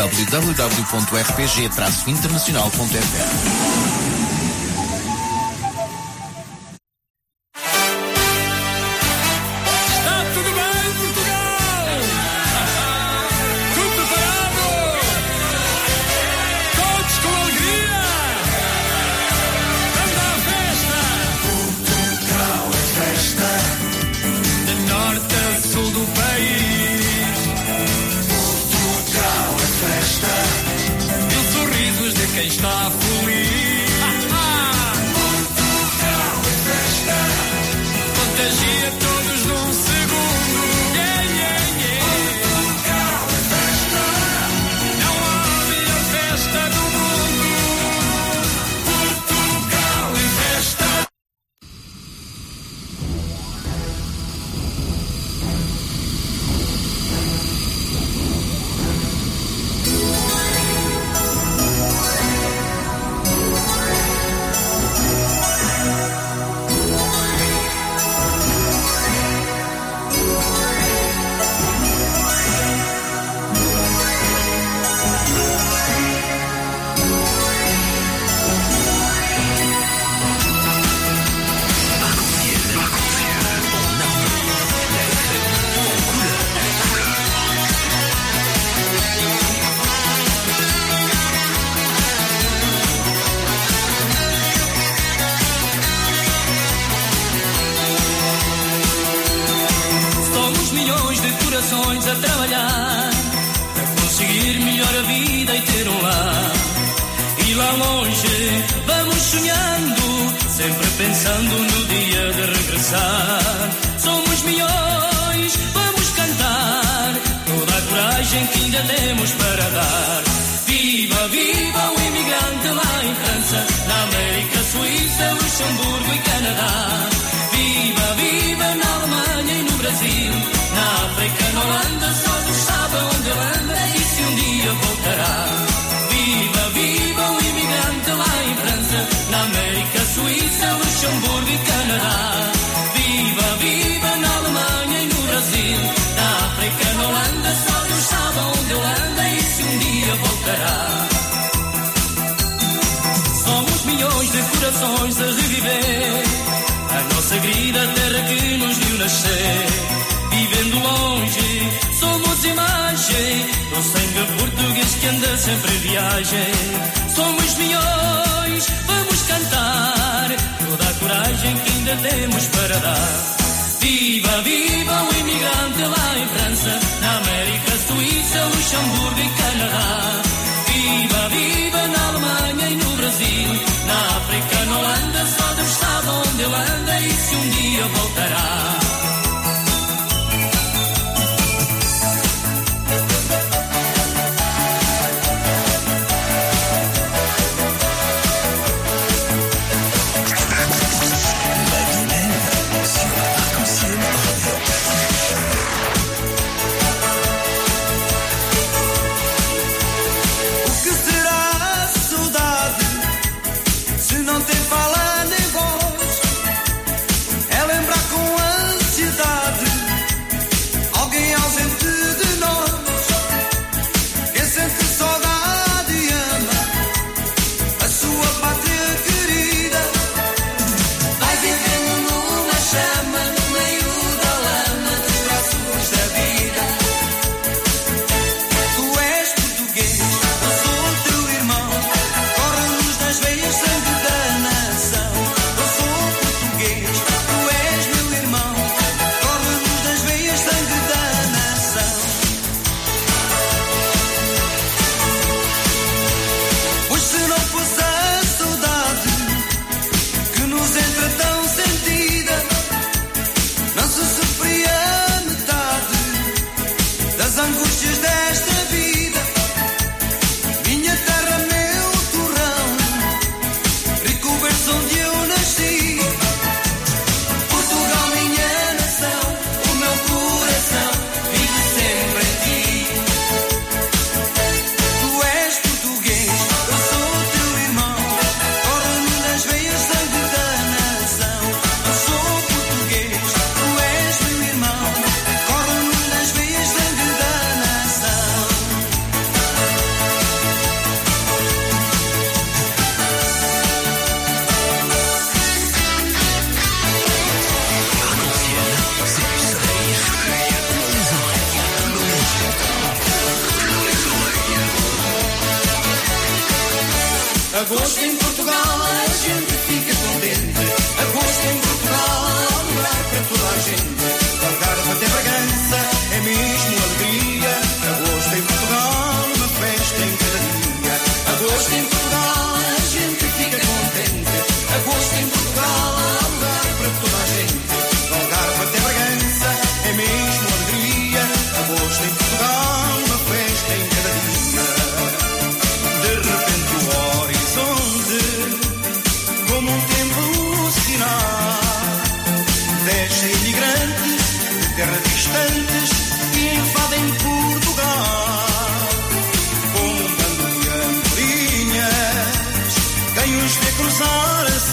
www.rpg-internacional.fr.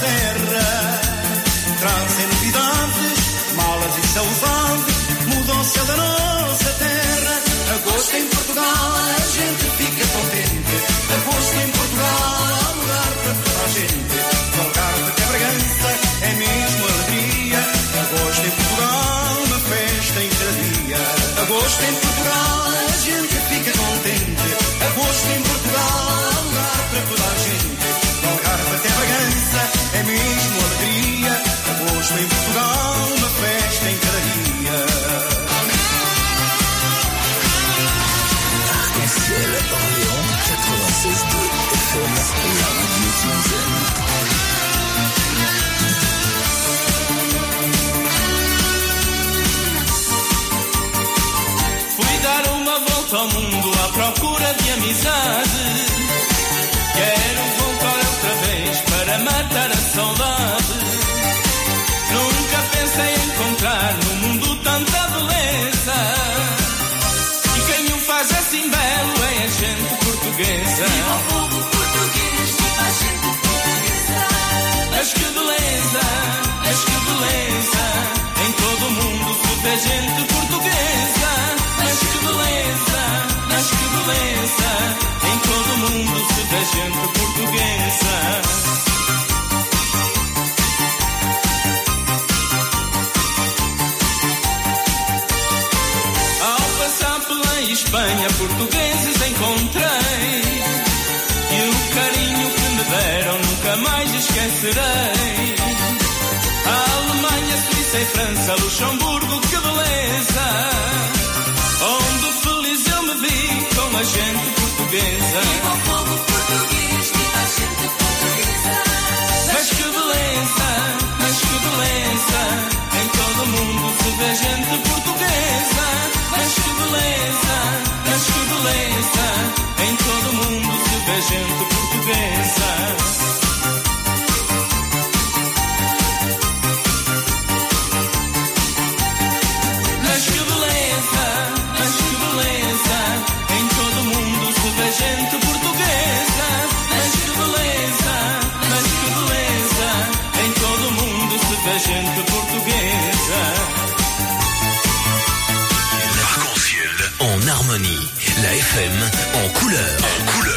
hacer vontade. Quero voltar outra vez para matar a saudade. Nunca pensei encontrar no mundo tanta beleza. E quem o faz é assim belo é a gente portuguesa. E o povo português, viva a gente portuguesa. Mas que beleza, mas que beleza. Em todo o mundo tudo é gente Ao passar pela Espanha, portugueses encontrei. E o carinho que me deram nunca mais esquecerei. A Alemanha, Suíça e França, Luxemburgo, que beleza! Onde feliz eu me vi com a gente portuguesa. da gente portuguesa. Mas que beleza, mas que beleza, em todo mundo se vê gente portuguesa. Harmonie, la FM en couleur. En couleur.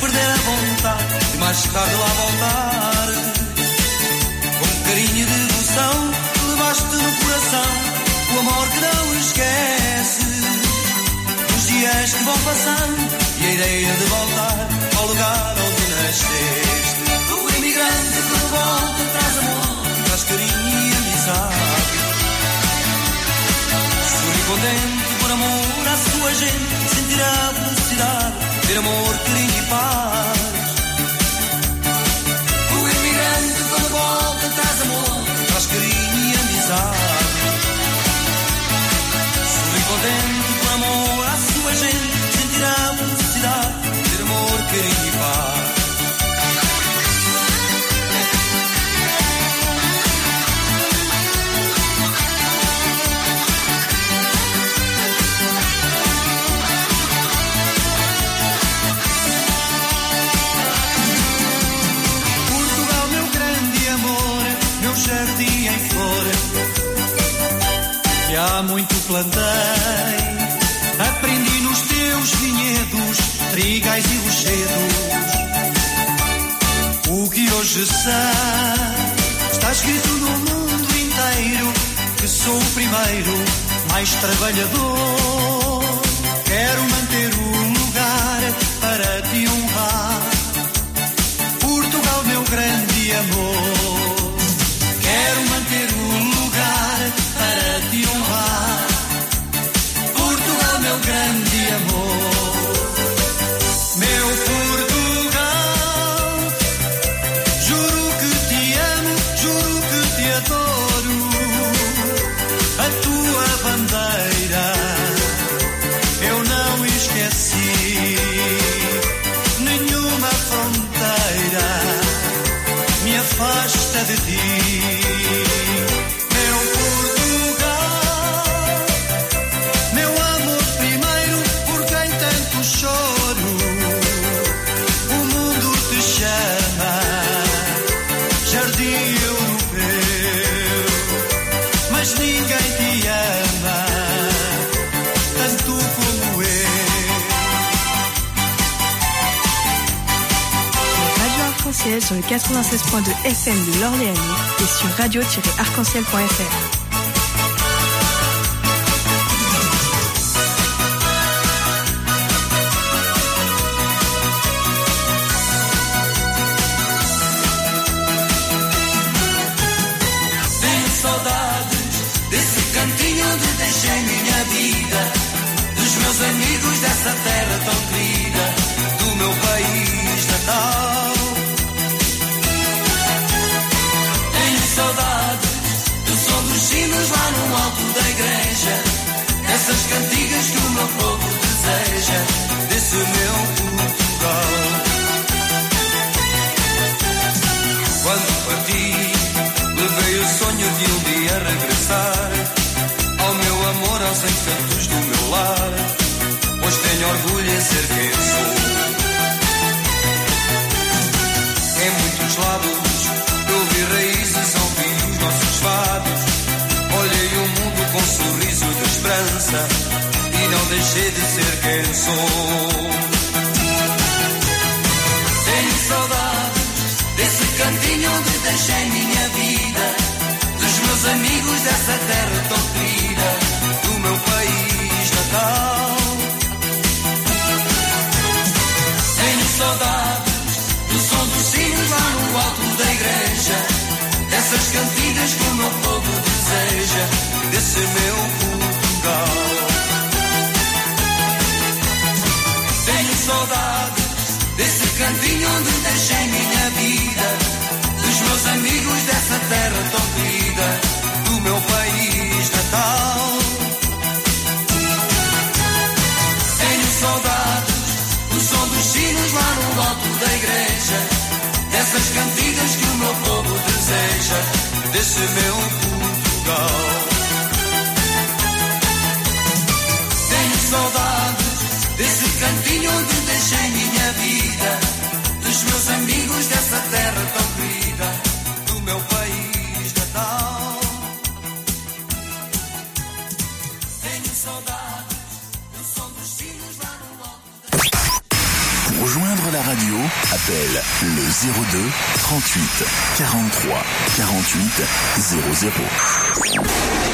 perder a vontade e mais tarde lá voltar. Com carinho e devoção, levaste no coração o amor que não esquece. Os dias que vão passando e a ideia de voltar ao lugar onde nasceste. O imigrante quando volta traz amor, traz carinho e amizade. Sorri contente por amor à sua gente, sentirá felicidade ter amor, carinho e paz. O imigrante quando volta traz amor, traz carinho e amizade. Sou contente com amor à sua gente, sentirá felicidade, ter amor, carinho e paz. há muito plantei. Aprendi nos teus vinhedos, trigais e rochedos. O que hoje sei está escrito no mundo inteiro que sou o primeiro mais trabalhador. 96.2 FM de l'Orléanais et sur radio-arc-en-ciel.fr. Desde el cantillo donde llegué minha vida, dos meus amigos dessa terra tão querida, do meu país natal. Tenho saudades do som dos sinos lá no alto. Pour joindre la radio, appelle le 02 38 43 48 00.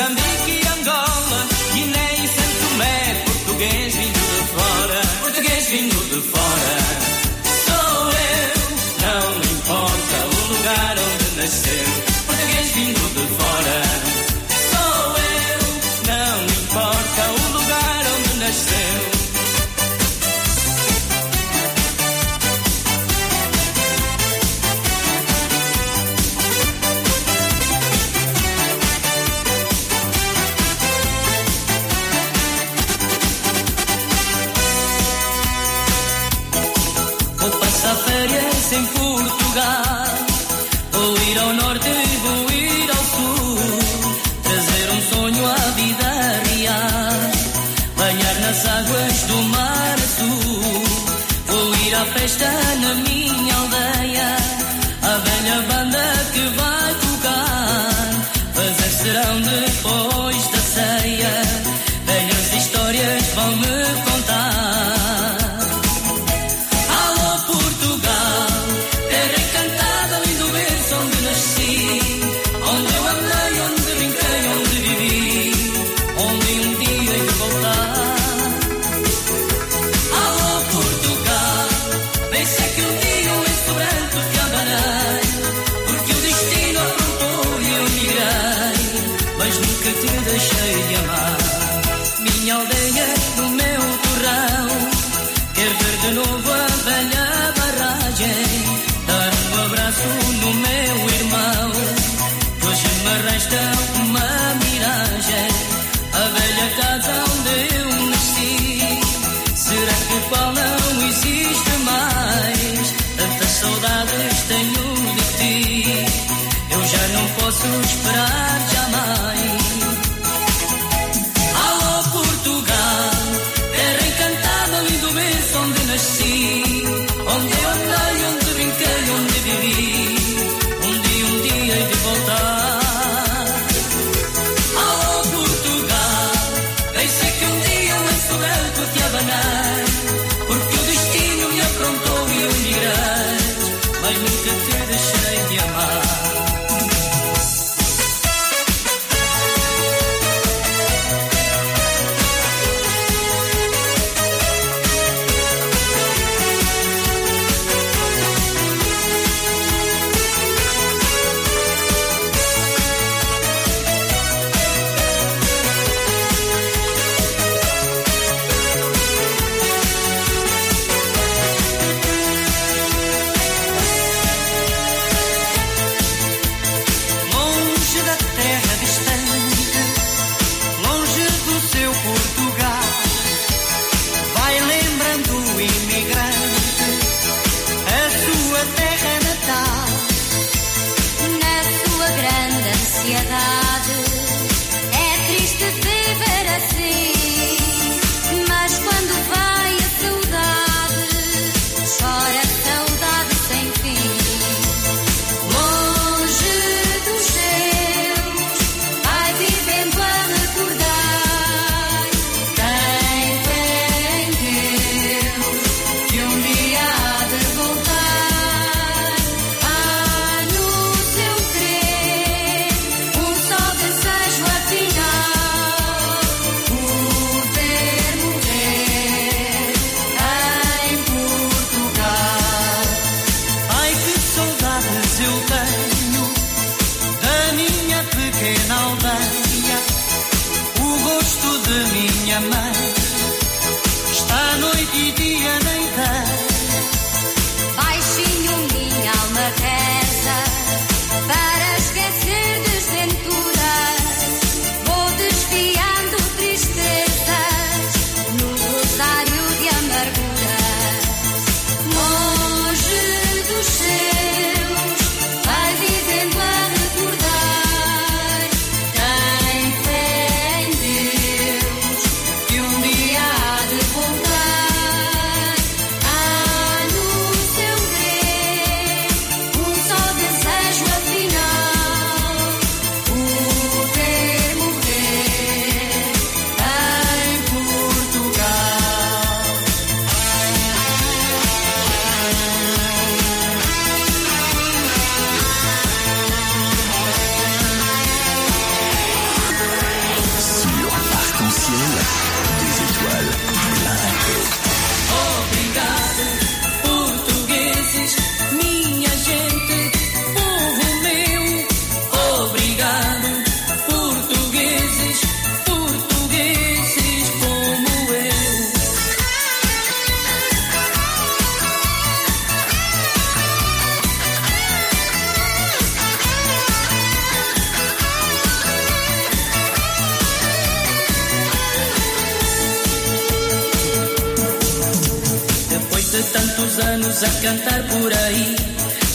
También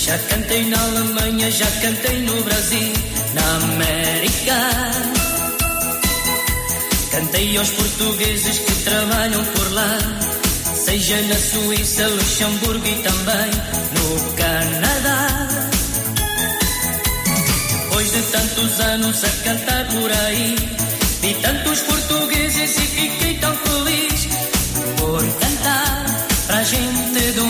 Já cantei na Alemanha, já cantei no Brasil, na América. Cantei aos portugueses que trabalham por lá, seja na Suíça, Luxemburgo e também no Canadá. Depois de tantos anos a cantar por aí, vi tantos portugueses e fiquei tão feliz por cantar pra gente do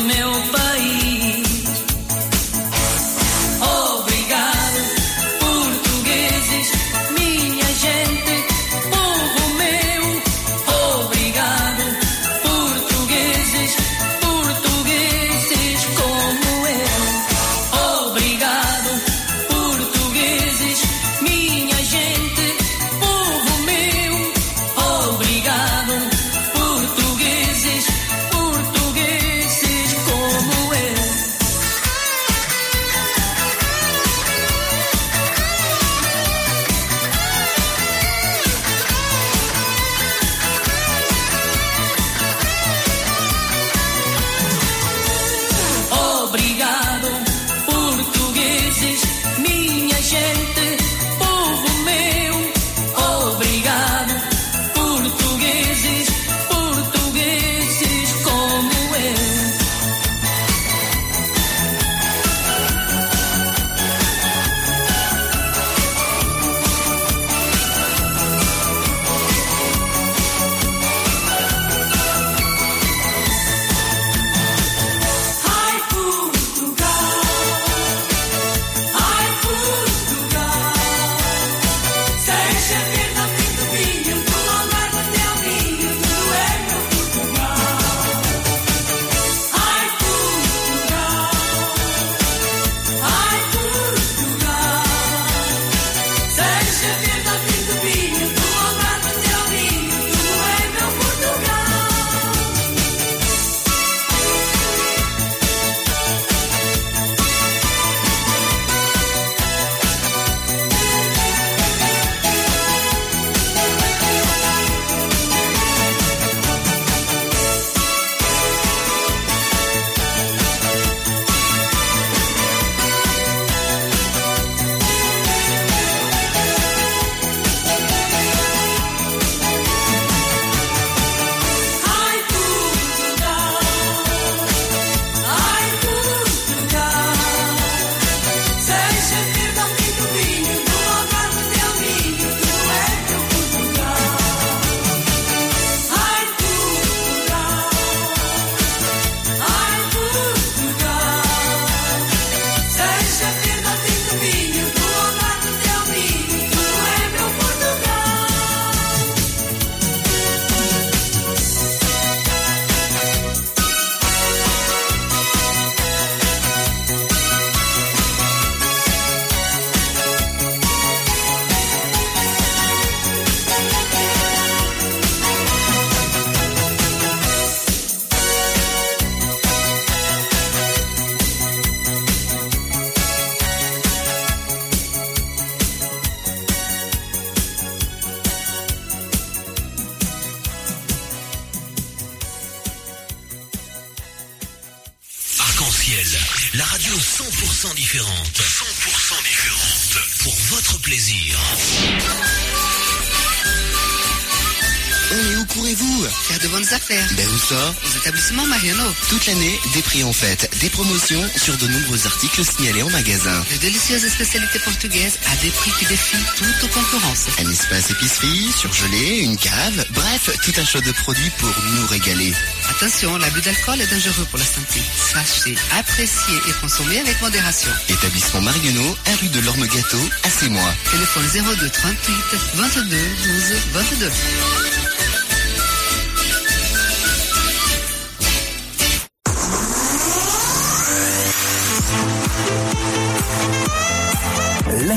prix en fête, des promotions sur de nombreux articles signalés en magasin. De délicieuses spécialités portugaises à des prix qui défient toute concurrence. Un espace épicerie, surgelé, une cave, bref, tout un choix de produits pour nous régaler. Attention, l'abus d'alcool est dangereux pour la santé. Sachez, apprécier et consommer avec modération. Établissement Marionneau, un rue de l'Orme Gâteau, à mois. Téléphone 02 38 22 12 22.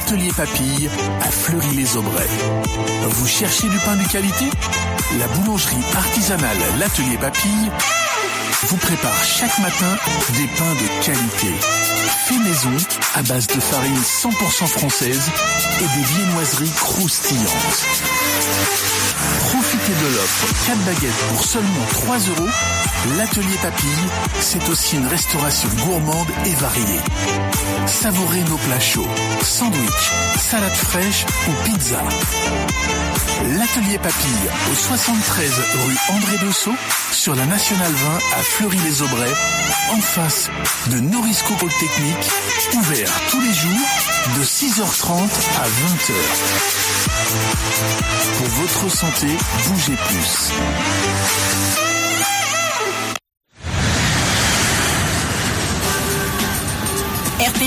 L'atelier Papille à Fleury-les-Aubrais. Vous cherchez du pain de qualité? La boulangerie artisanale L'atelier Papille vous prépare chaque matin des pains de qualité. Fait maison à base de farine 100% française et des viennoiseries croustillantes. Profitez de l'offre 4 baguettes pour seulement 3 euros. L'atelier Papille, c'est aussi une restauration gourmande et variée. Savourez nos plats chauds, sandwich, salade fraîche ou pizza. L'atelier Papille au 73 rue André Dessau sur la Nationale 20 à Fleury-les-Aubrais, en face de Norisco Polytechnique, ouvert tous les jours de 6h30 à 20h. Pour votre santé, bougez plus.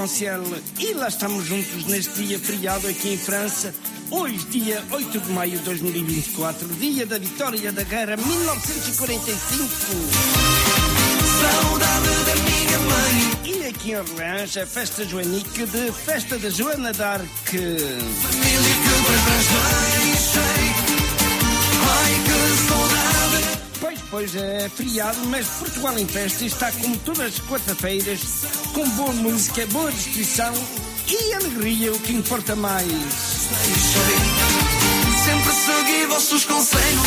Arconciel. E lá estamos juntos neste dia feriado aqui em França. Hoje, dia 8 de maio de 2024, dia da vitória da guerra 1945. Saudade da minha mãe. E aqui em Orleans, a festa joanica de Festa da Joana d'Arc. Família que deixei. Ai que saudade. Pois, pois, é feriado, mas Portugal em festa está como todas as quarta-feiras, com boa música, boa disposição e alegria, o que importa mais. Sempre segui vossos conselhos.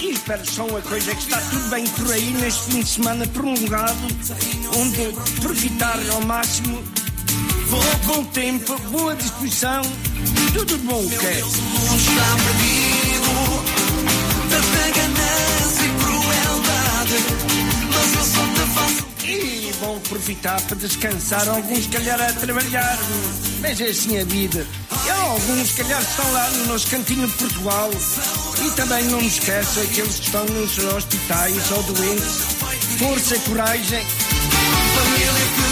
E espero só uma coisa, que está tudo bem por aí neste fim de semana prolongado, onde aproveitar ao máximo, bom tempo, boa disposição, tudo bom que é. Por aproveitar para descansar, alguns se calhar a trabalhar. Mas é assim a vida. E alguns se calhar estão lá no nosso cantinho de Portugal. E também não me esqueça aqueles que estão nos hospitais ou doentes. Força, coragem. Família que.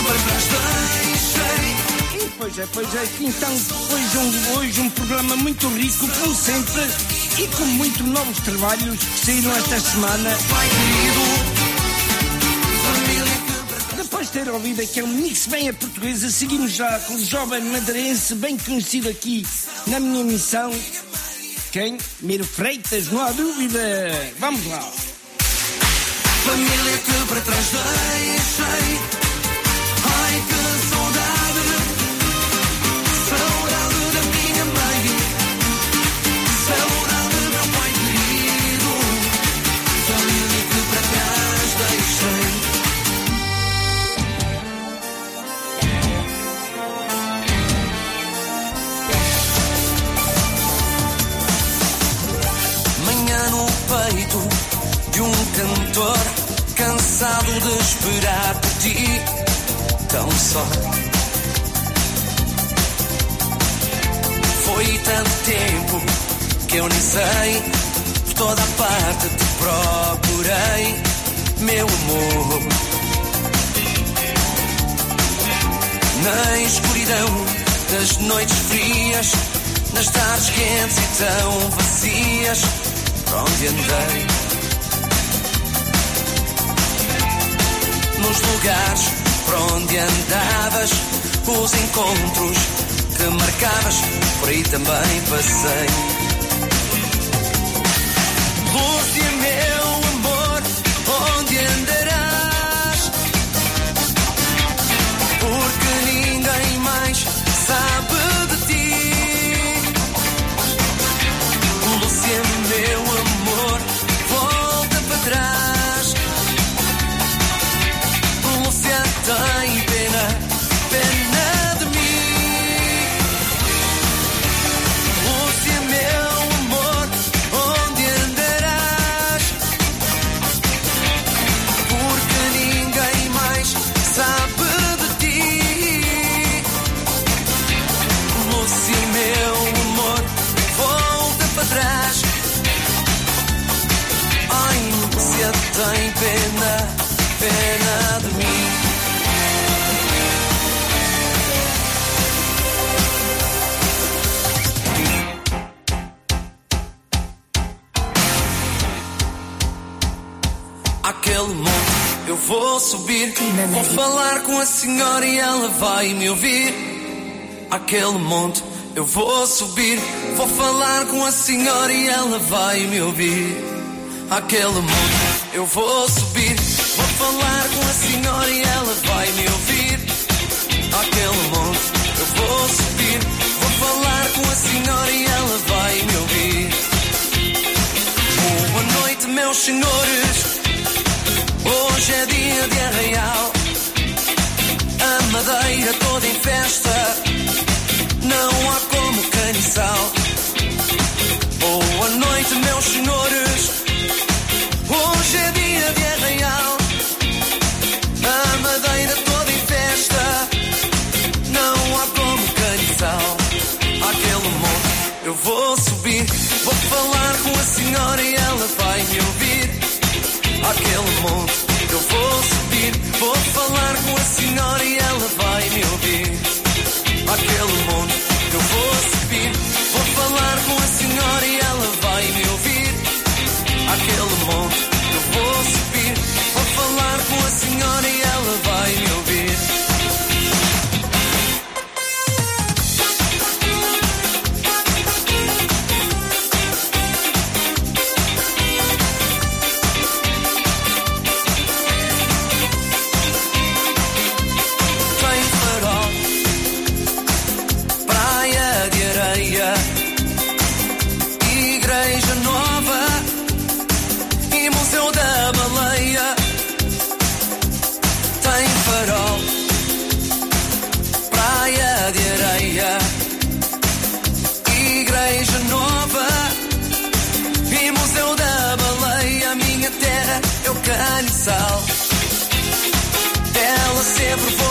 E pois é, pois é. Então, hoje um, hoje um programa muito rico, como sempre, e com muitos novos trabalhos que saíram esta semana. Pai querido. Ter ouvido aquele mix bem a portuguesa, seguimos já com o jovem madeirense bem conhecido aqui na minha emissão. Quem? Miro Freitas, não há dúvida. Vamos lá. Família que para trás deixei. De um cantor cansado de esperar por ti, tão só. Foi tanto tempo que eu nem sei, por toda a parte te procurei, meu amor. Na escuridão das noites frias, nas tardes quentes e tão vazias, por onde andei. nos lugares por onde andavas, os encontros que marcavas, por aí também passei. Ela vai me ouvir. Aquele monte eu vou subir, vou falar com a senhora e ela vai me ouvir. Aquele monte eu vou subir, vou falar com a senhora e ela vai me ouvir. Aquele monte eu vou subir, vou falar com a senhora e ela vai me ouvir. Boa noite, meus senhores. Hoje é dia de arraial. Madeira toda em festa. Não há como caniçal. Boa noite, meus senhores. universal. Ela sempre foi.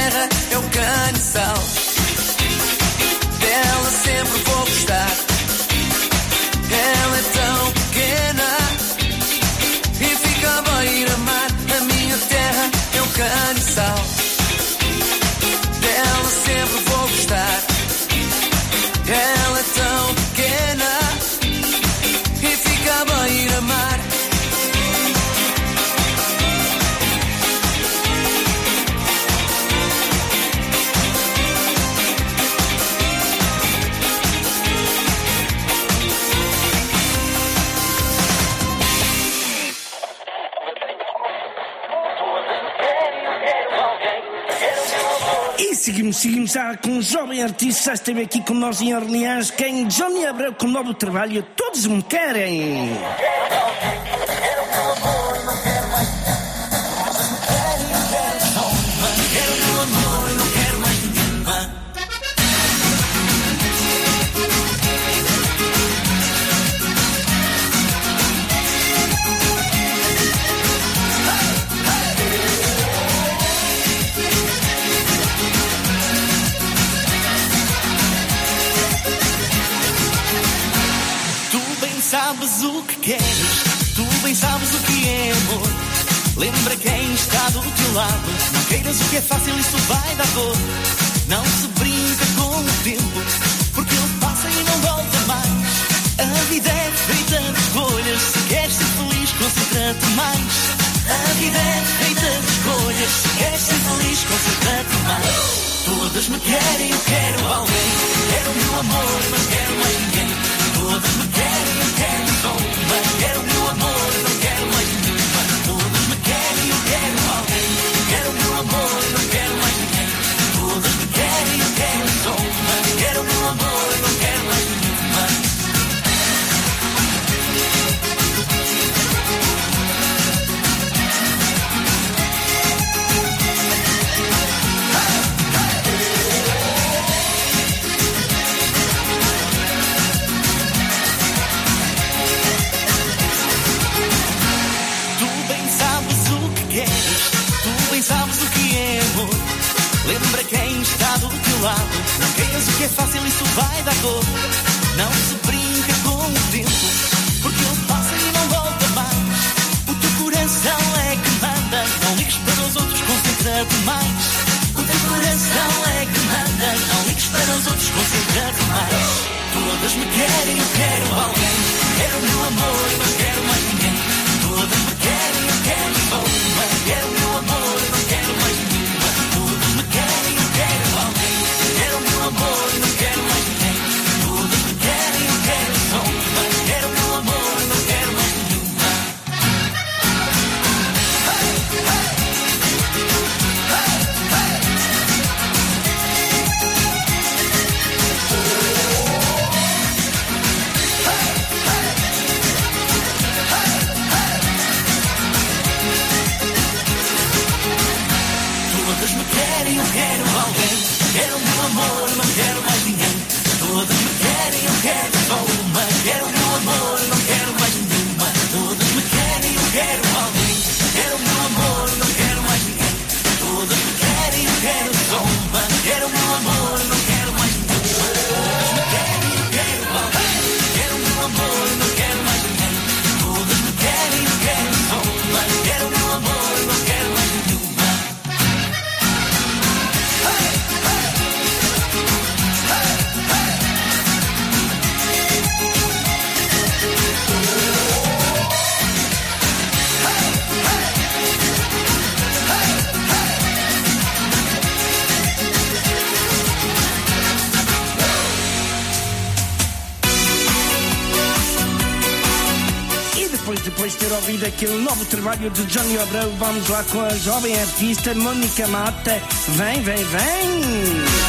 terra é o caniçal. Seguimos já com um jovem artista, esteve aqui com nós em Orleans, quem Johnny Abreu com um novo trabalho, todos me querem. aquele novo trabalho de Johnny Abreu. Vamos lá com a jovem artista Mônica Mata. Vem, vem, vem!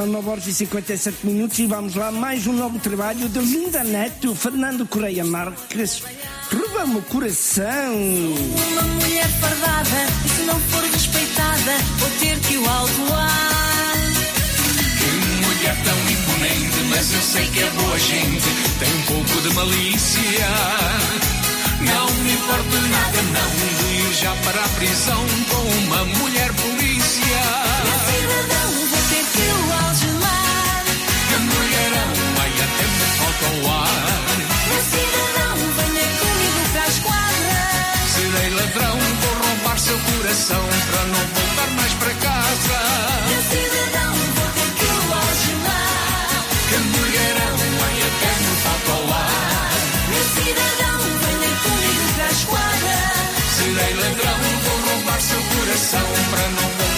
São 9 horas e 57 minutos e vamos lá, mais um novo trabalho de Linda Neto, Fernando Correia Marques. Rouba-me o coração. Uma mulher fardada, e se não for respeitada, vou ter que o autuar. Que mulher tão imponente, mas eu sei que é boa gente, tem um pouco de malícia. Não me importa nada, não, de ir já para a prisão com uma mulher polícia. Cidadão, falta o ar. Meu cidadão, venha comigo para as quadras. Serei ladrão, vou roubar seu coração para não voltar mais para casa. Meu cidadão, vou ter que o algemar. Que mulherão, ai até me falta o ar. Meu cidadão, venha comigo para as quadras. Serei ladrão, vou roubar seu coração para não voltar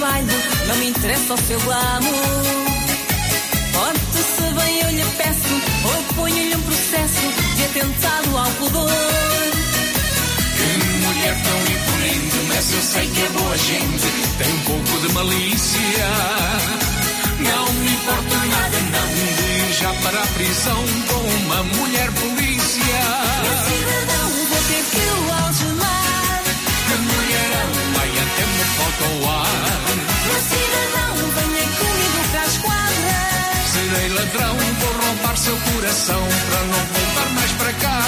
trabalho, não me interessa o seu glamour. Porte-se bem, eu lhe peço, ou ponho-lhe um processo de atentado ao pudor. Que mulher tão imponente, mas eu sei que é boa gente, tem um pouco de malícia. Não me importa nada, não, de já para a prisão com uma mulher polícia. Meu cidadão, vou ter que o algemar. Que mulherão, ai até me falta o ar. Ladrão, vou roubar seu coração para não voltar mais para casa.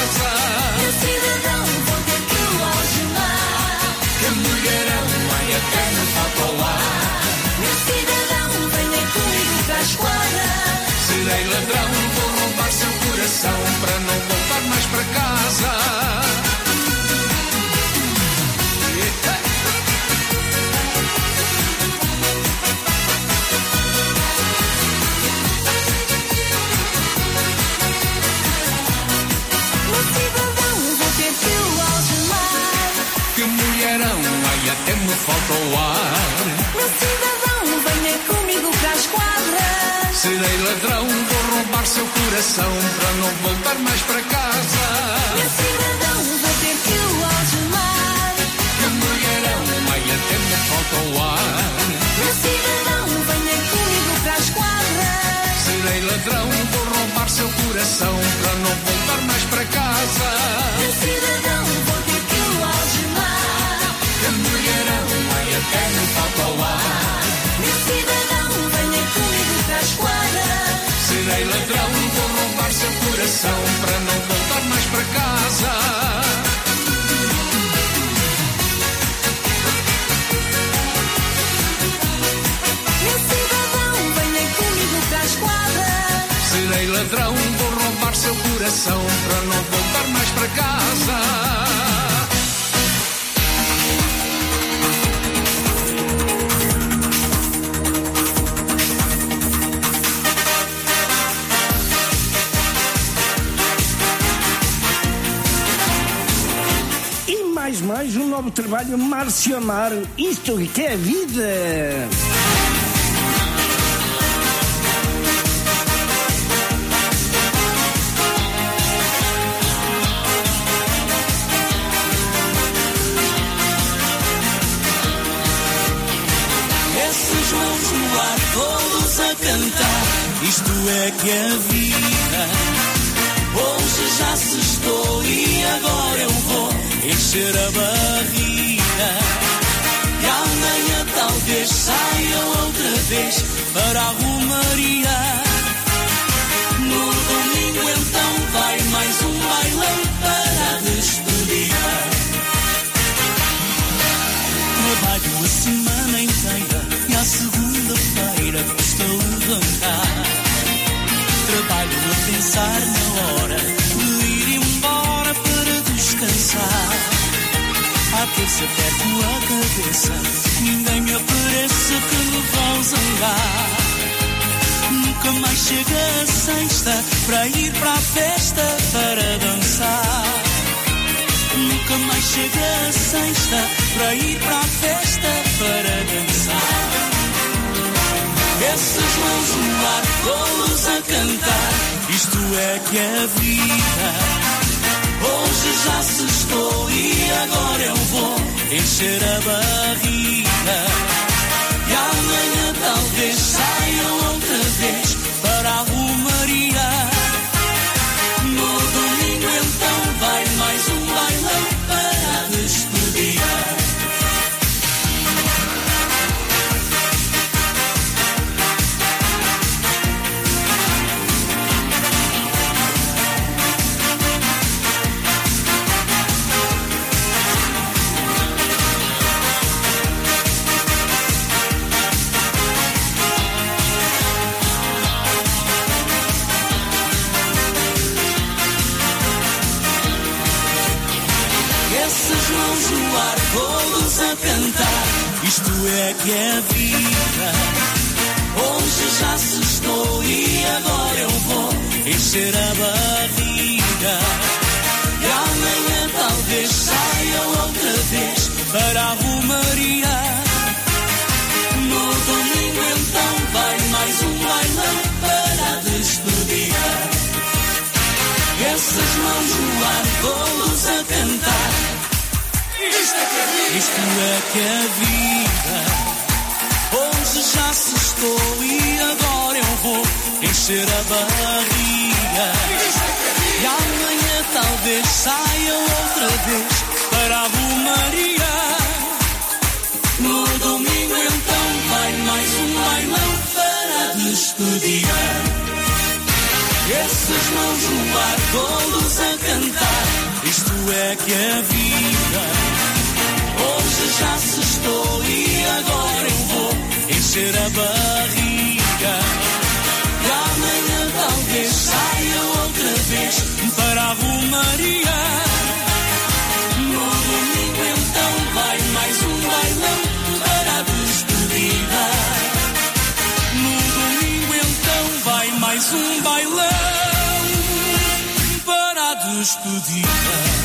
Coração para não voltar mais para casa. Meu cidadão, vou ter que o algemar. Que mulherão, ai até me falta o ar. Meu cidadão, venha comigo para as quadras. Serei ladrão, vou roubar seu coração para não voltar mais para casa. Meu cidadão, vou ter que o algemar. Que mulherão, ai até me falta o ar. Meu cidadão, venha comigo para as quadras. Serei ladrão, seu coração para não voltar mais para casa. Meu cidadão, venha comigo para as quadras. Serei ladrão, vou roubar seu coração para não voltar mais para casa. Mais, um novo trabalho, Marcionar. Isto que é vida. Essas mãos no todos a cantar. Isto é que é vida. Encher a barriga. E amanhã talvez saia outra vez para a Romaria. No domingo então vai mais um bailão para a despedida. Trabalho a semana inteira e à segunda-feira custa levantar. Trabalho a pensar na hora À terça perco a cabeça, ninguém me apareça que me vão zangar. Nunca mais chega a sexta para ir para a festa para dançar. Nunca mais chega a sexta para ir para a festa para dançar. Essas mãos no ar, todos a cantar, isto é que é vida. Hoje já se estou e agora eu vou encher a barriga. E amanhã talvez saia é que é vida. Hoje já se estou e agora eu vou encher a barriga. E amanhã talvez saia outra vez para a Romaria. No domingo então vai mais um bailão para a despedida. Essas mãos no ar, todos a cantar. Isto é que é vida. Hoje já se estou e agora eu vou encher a barriga. E amanhã talvez saia outra vez para a Romaria. No domingo então vai mais um bailão para a despedida. Essas mãos no ar, todos a cantar. Isto é que é vida. Já se estou e agora eu vou encher a barriga. E amanhã talvez saia outra vez para a Romaria. No domingo então vai mais um bailão para a despedida. No domingo então vai mais um bailão para a despedida.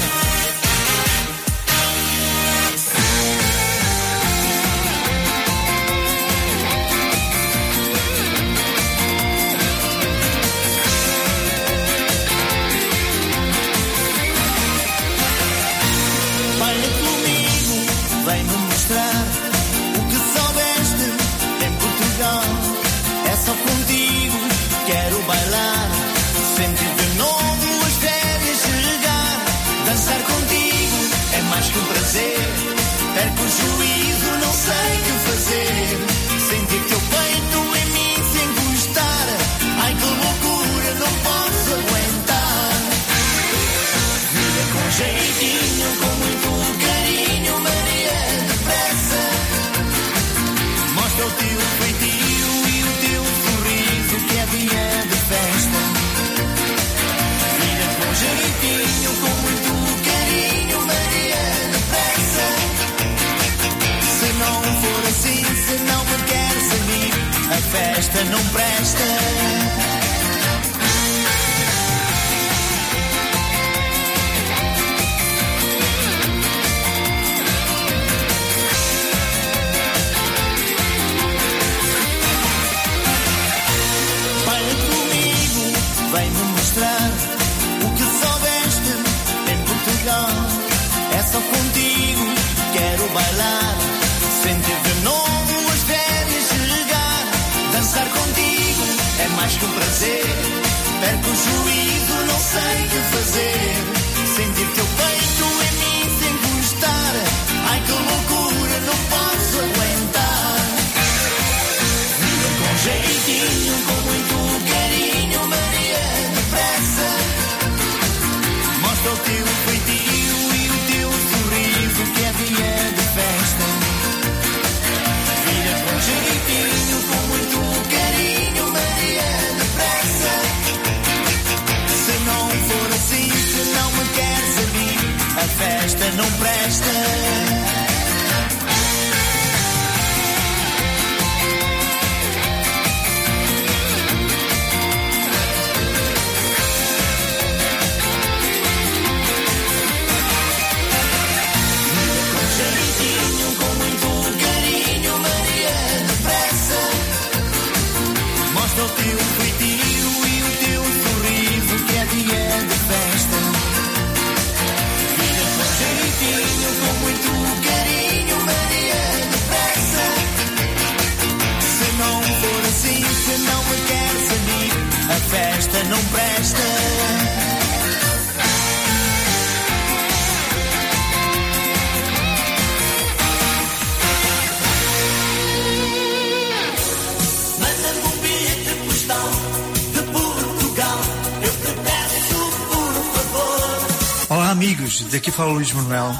fala Luís Manuel,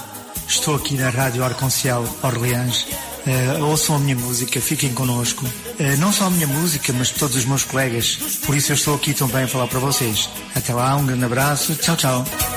estou aqui na Rádio Arconcel Orleans. Uh, ouçam a minha música, fiquem connosco. Uh, não só a minha música, mas todos os meus colegas. Por isso eu estou aqui também a falar para vocês. Até lá, um grande abraço. Tchau, tchau.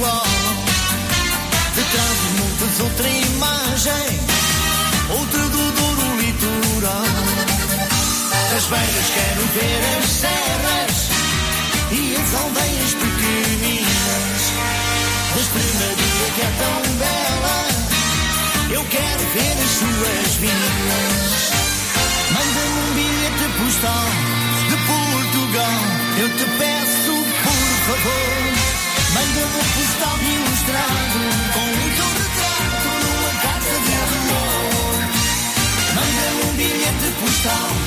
igual. Detrás dos montes, outra imagem, outra do duro litoral. As beiras quero ver as serras e as aldeias pequeninas. Da Extremadura que é tão bela, eu quero ver as suas vilas. Manda-me um bilhete postal. star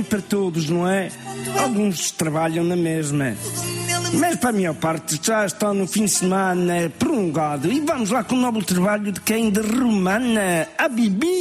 nem para todos, não é? Alguns trabalham na mesma. Mas para a minha parte já está no fim de semana prolongado e vamos lá com o novo trabalho de quem de Romana, a Bibi.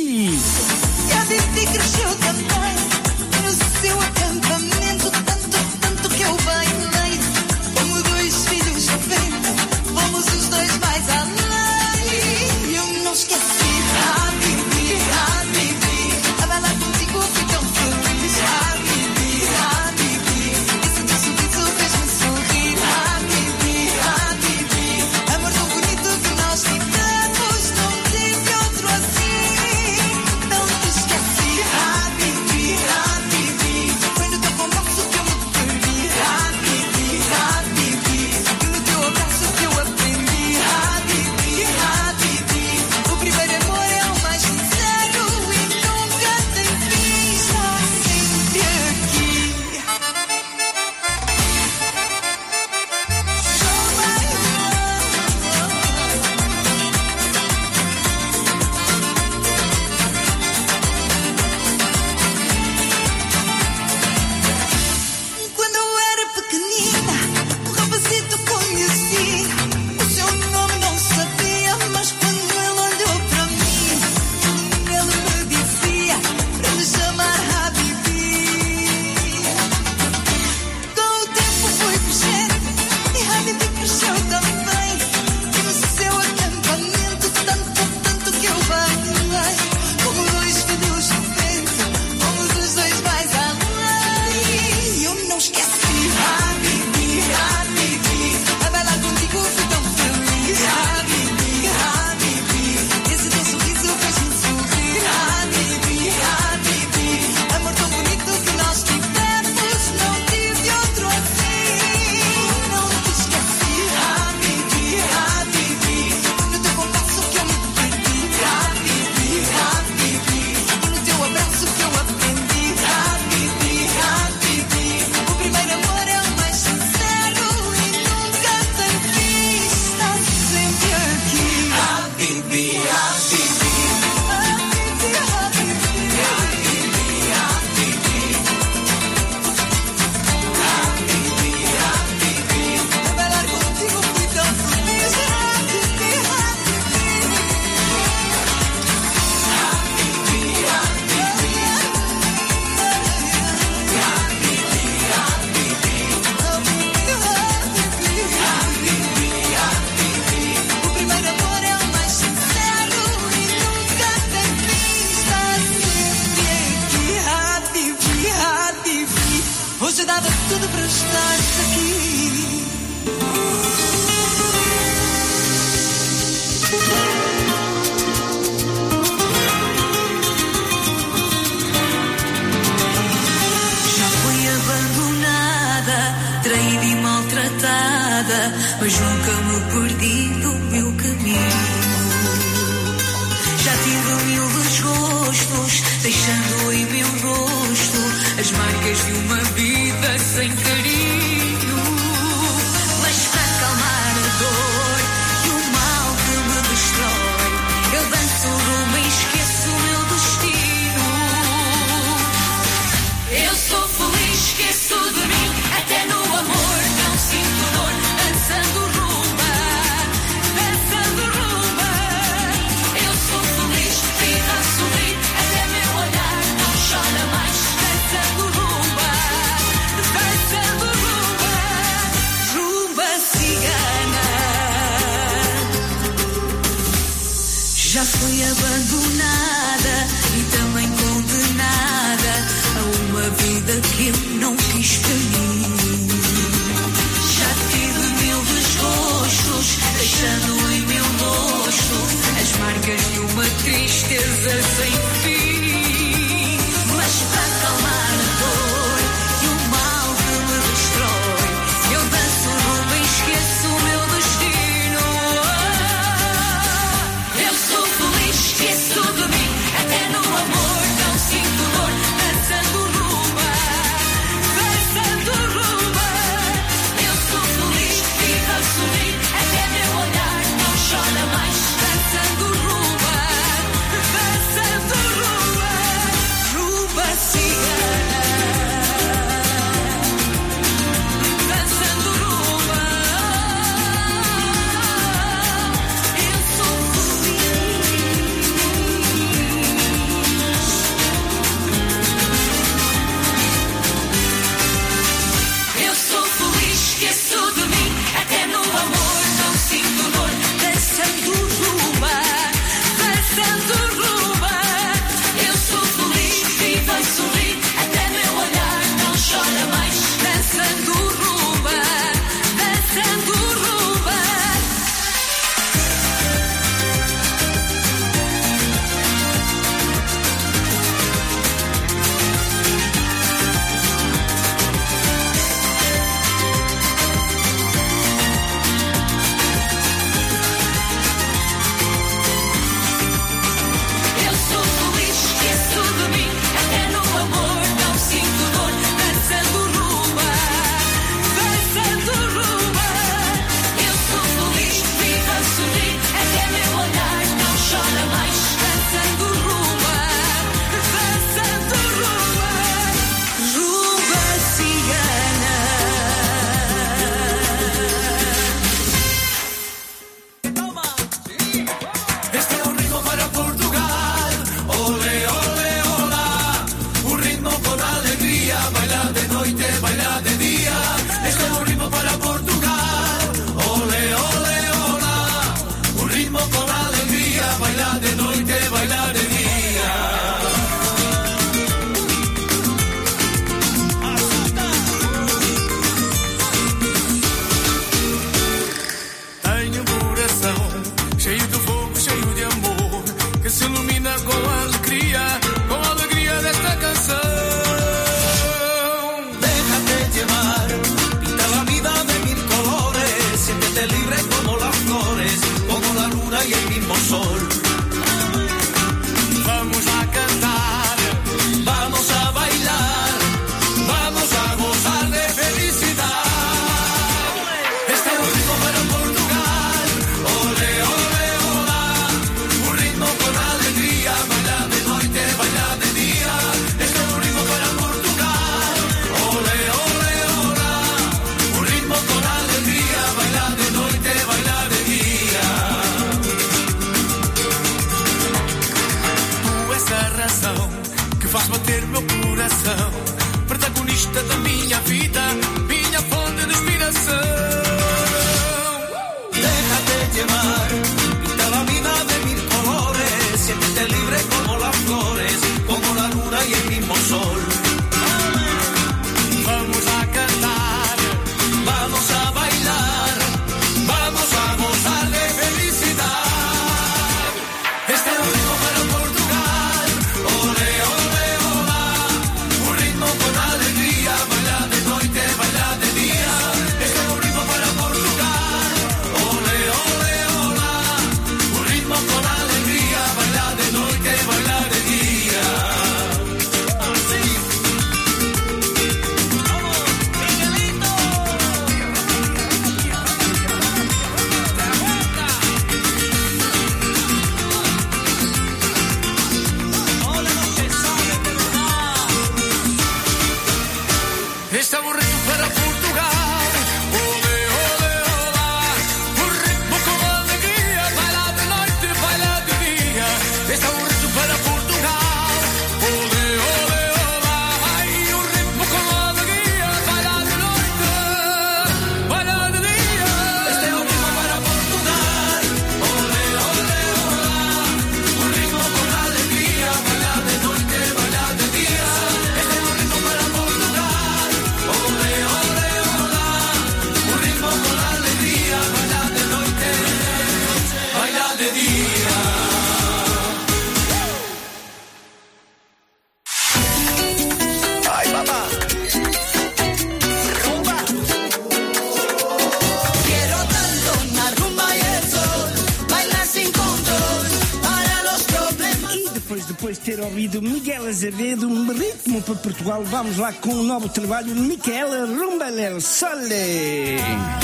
mais a é, ver um ritmo para Portugal. Vamos lá com um novo trabalho de Micaela Rumbalel Sole.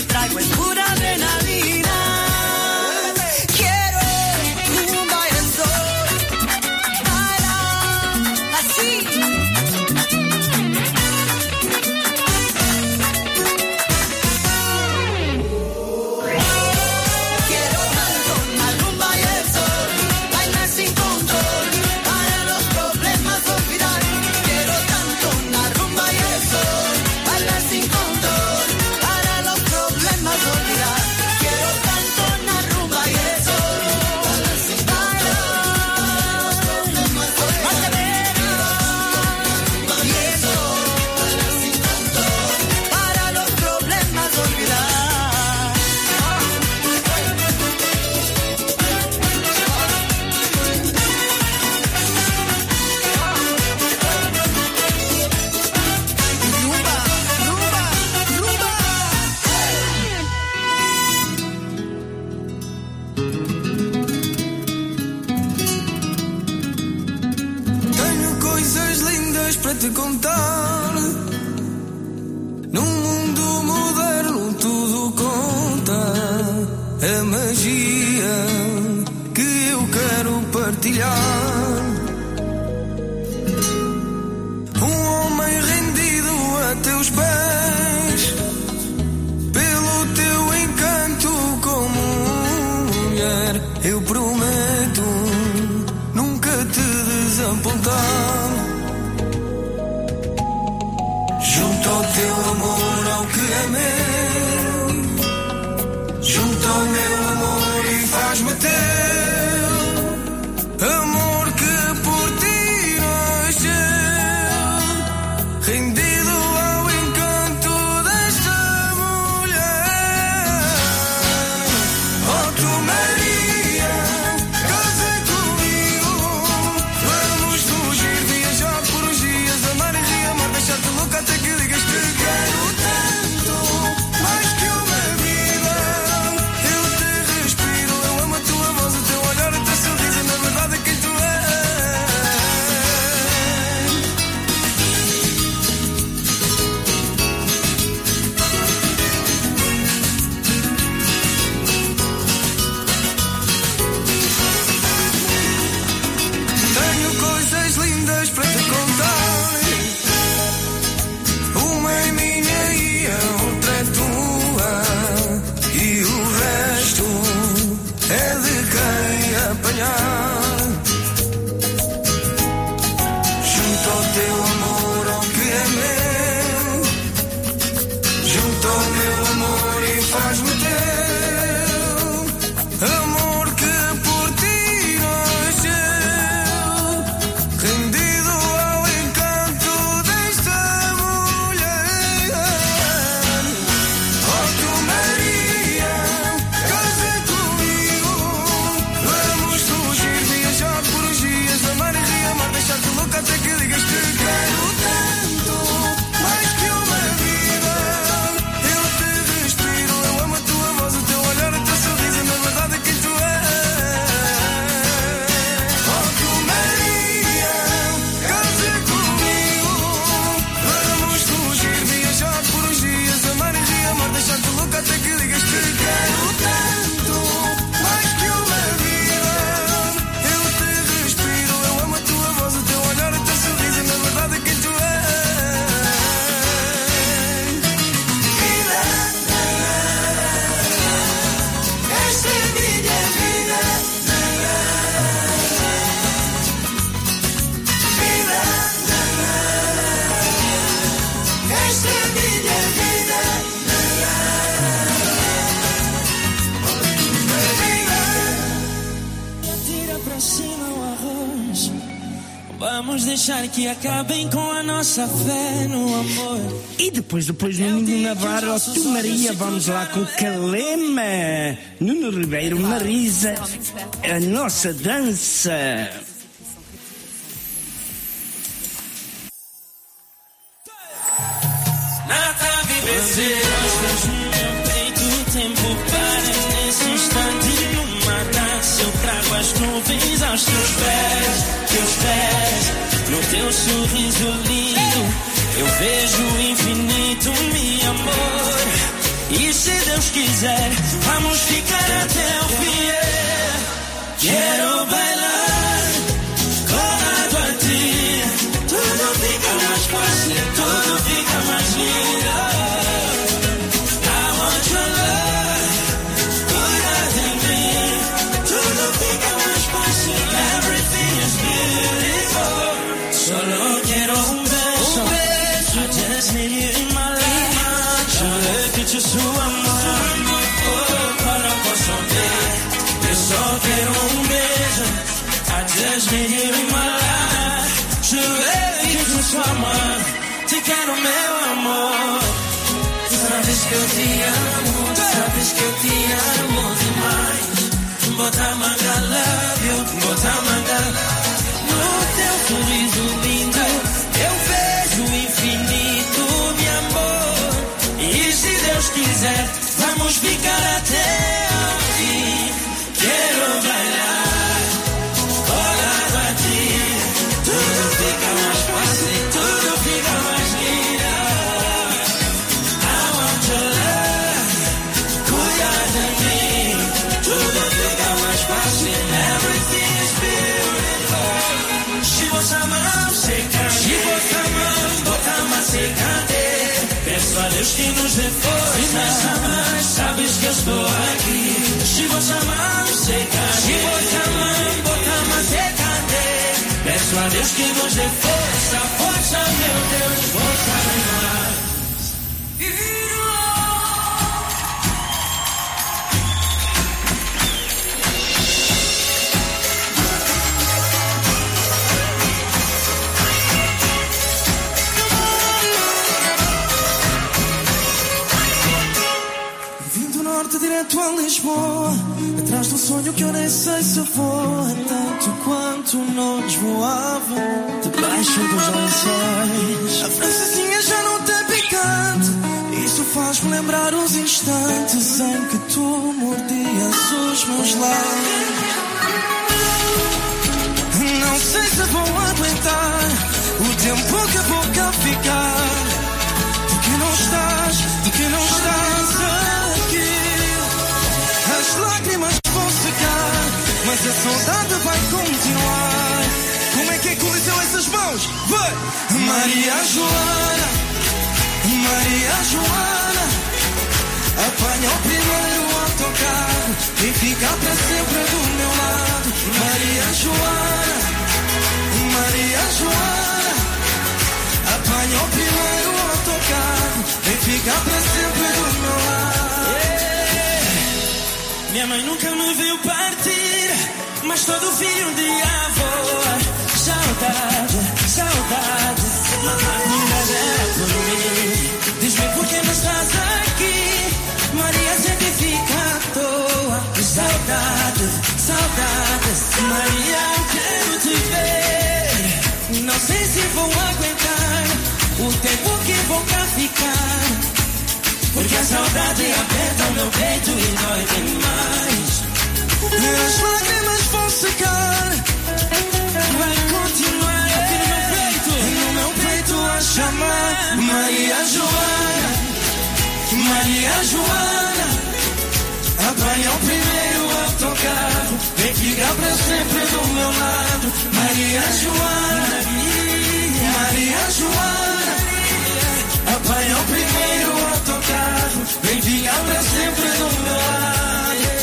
I traigo es pura nossa fé no amor. E depois, depois no Nuno Navarro, tu Maria, vamos lá com Calema. Nuno Ribeiro, Marisa, a nossa dança. I just need you in my life. Que tu sua mãe, te quero meu amor. Sabes que eu te amo, sabes que eu te amo demais. Bota love you, bota manga No teu sorriso lindo, eu vejo o infinito, meu amor. E se Deus quiser, vamos ficar até Deus que nos dê força. Se você amar, sabes que eu estou aqui. Se você amar, você cante. Se você amar, bota uma secante. Peço a Deus que nos dê força, força, meu Deus, direto a Lisboa Atrás de um sonho que eu nem sei se vou. É tanto quanto nós voávamos. Debaixo dos lençóis. A francesinha já não tem picante. Isso faz-me lembrar os instantes Em que tu mordias os meus lábios. Não sei se vou aguentar O tempo que vou cá ficar. Porque não estás, porque não estás mas a saudade vai continuar. Como é que aconteceu essas mãos? Vai! Maria Joana, Maria Joana, apanha o primeiro autocarro e fica para sempre do meu lado. Maria Joana, Maria Joana. Apanha o primeiro autocarro Vem ficar pra sempre do meu lado Minha mãe nunca me viu partir, mas todo filho um dia voa. Saudade, saudade, mamãe cuida dela por mim. Diz-me por que não estás aqui, Maria sempre fica à toa. Saudade, saudade, Maria quero te ver. Não sei se vou aguentar o tempo que vou cá ficar. Porque a saudade aperta o meu peito e dói demais. As lágrimas vão secar. Vai continuar aqui no meu peito. No meu peito a chamar Maria Joana. Maria Joana. Apanha o primeiro autocarro Vem ficar pra sempre do meu lado. Maria Joana. Maria Joana Apanha o primeiro autocarro Vem ficar pra sempre do meu lado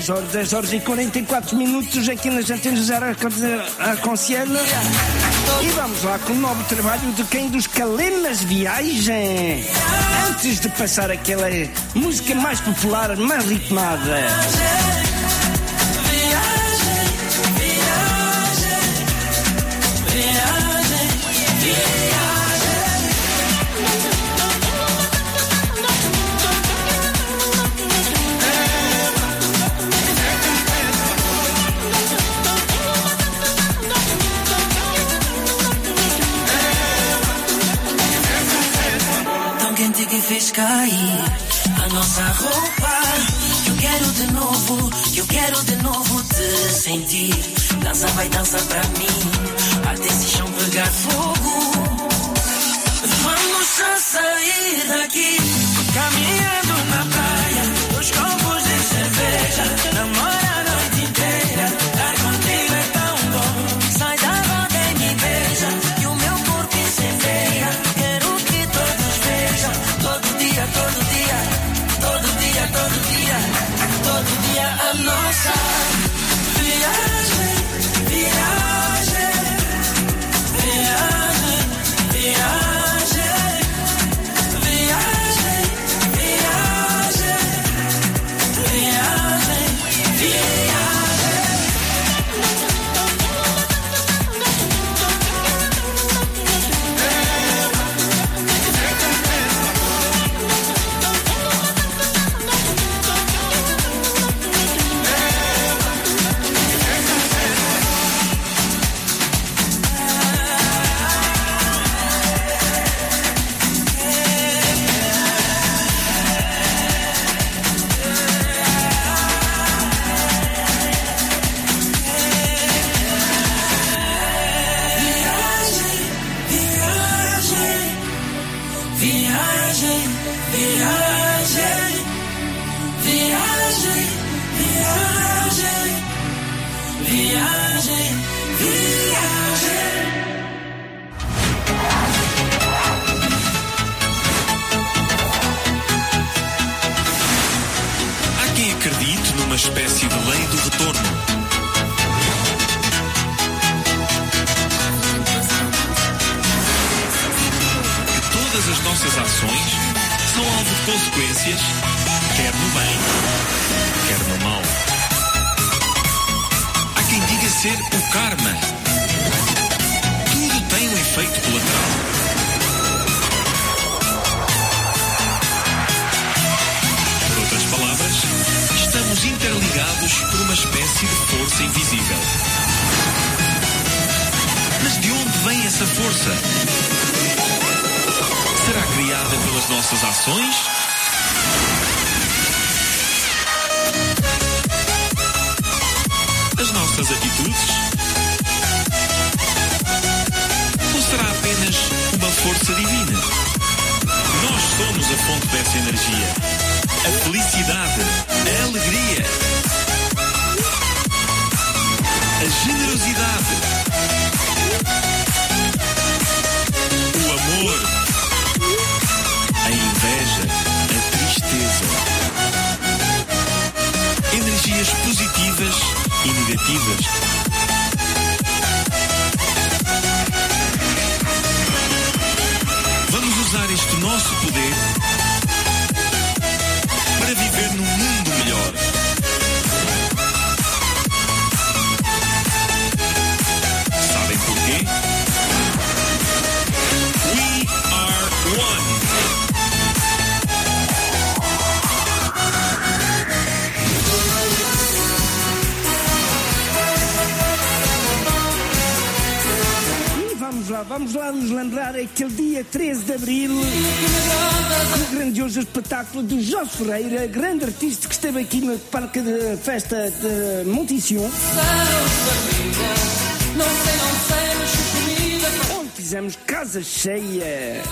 10 horas, 10 horas e 44 minutos aqui nas antenas da Arconciana. E vamos lá com o novo trabalho de quem dos Calemas Viagem. Antes de passar aquela música mais popular, mais ritmada. essa roupa. Eu quero de novo, eu quero de novo te sentir. Dança, vai, dança pra mim. até esse chão pegar fogo. Vamos sair daqui, caminhando na praia. Cláudio Ferreira, grande artista que esteve aqui no Parque de Festa de Monticion. Onde fizemos casa cheia.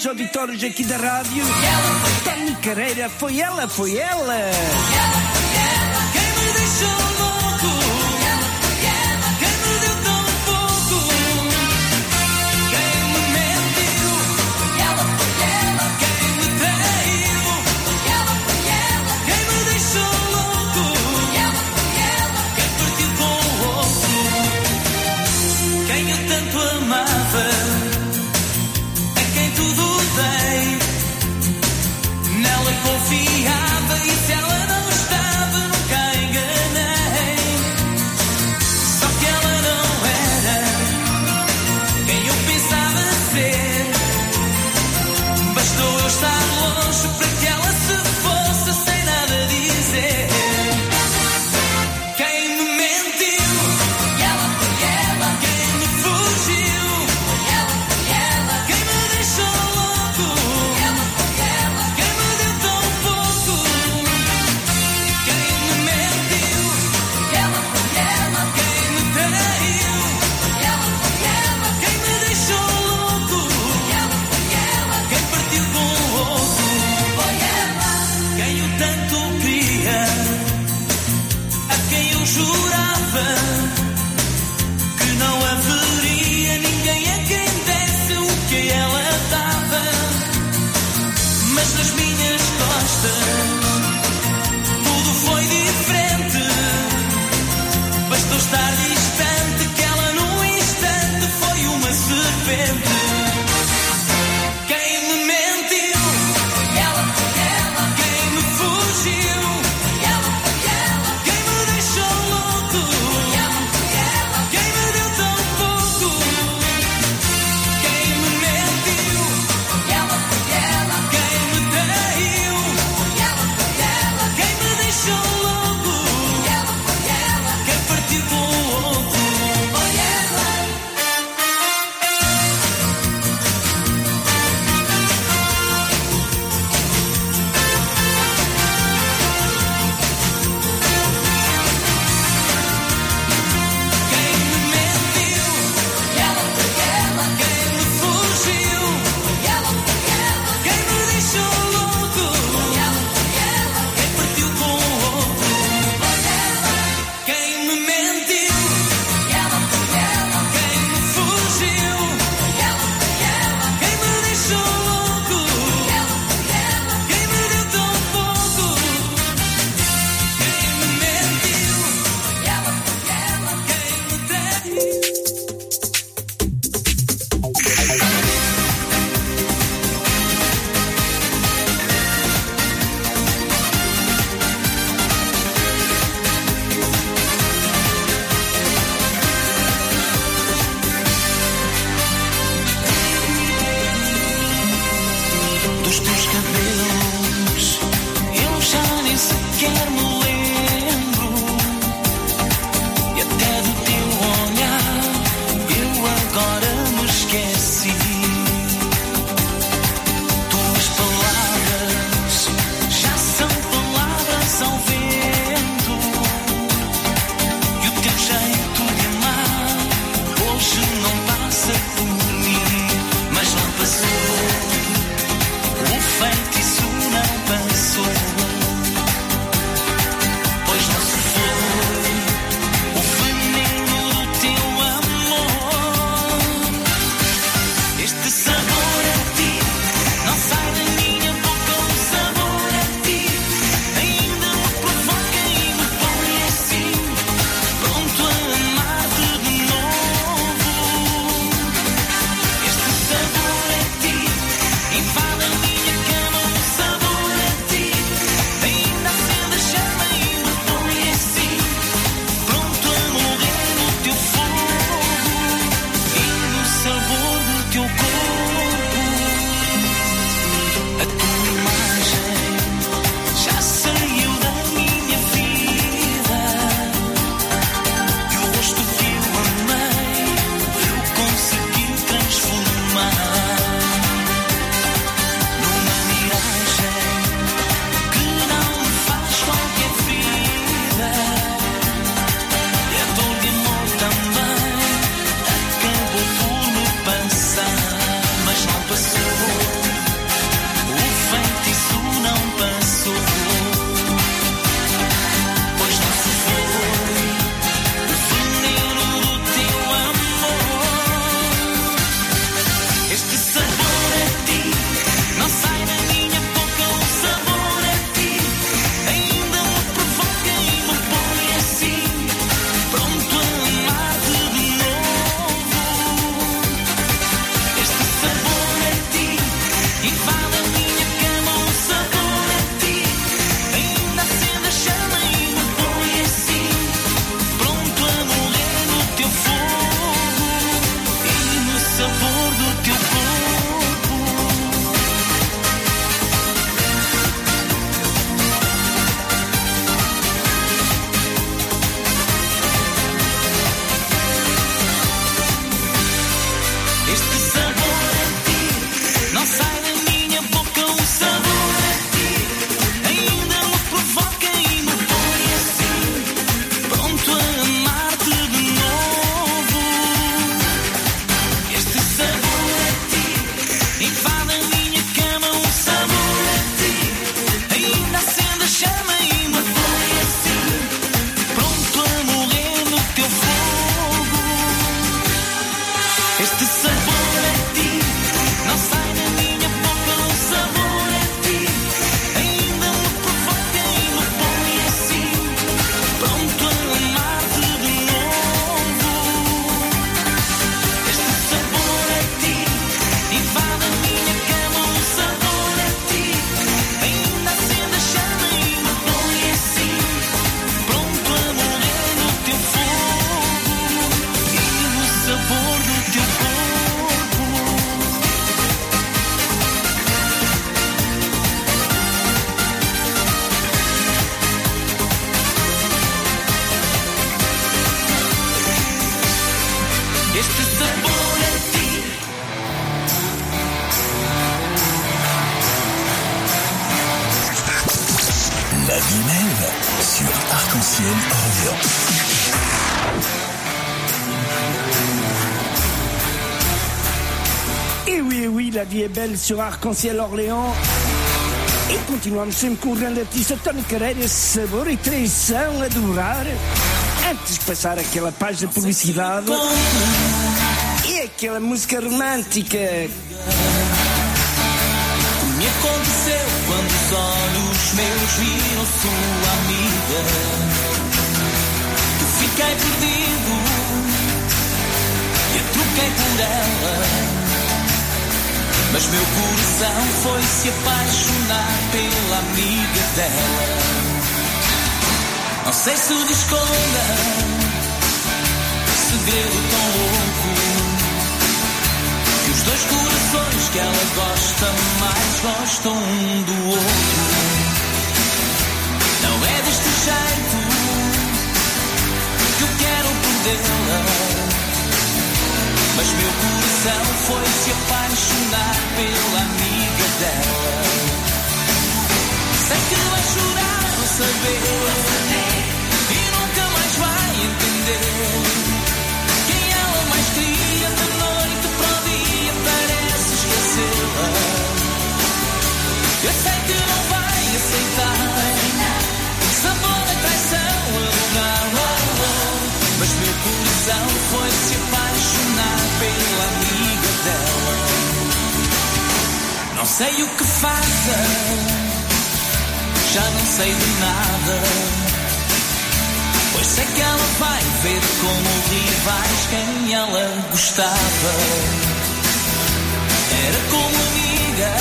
ouvintes, auditórios aqui da rádio. Tony Carreira, foi ela, foi ela. ela belle sur Arc-en-Ciel Orléans. E continuamos sempre com o grande artista Tony Carreira, sabor e traição a dobrar. Antes de passar aquela página de publicidade. E aquela música romântica. Me aconteceu quando os olhos meus viram sua amiga. Eu fiquei perdido e troquei por ela. Mas meu coração foi se apaixonar pela amiga dela. Não sei se lhe esconda segredo tão louco que os dois corações que ela gosta mais gostam um do outro. Não é deste jeito que eu quero perdê-la. Mas meu coração foi se apaixonar pela amiga dela. Sei que vai chorar ao saber e nunca mais vai entender quem ela mais queria da noite para o dia parece esquecê-la. Eu sei que não vai aceitar sabor da traição a não, mas meu coração foi se apaixonar pela amiga dela. Sei o que faça, já não sei de nada. Pois sei que ela vai ver como rivais quem ela gostava. Era como amiga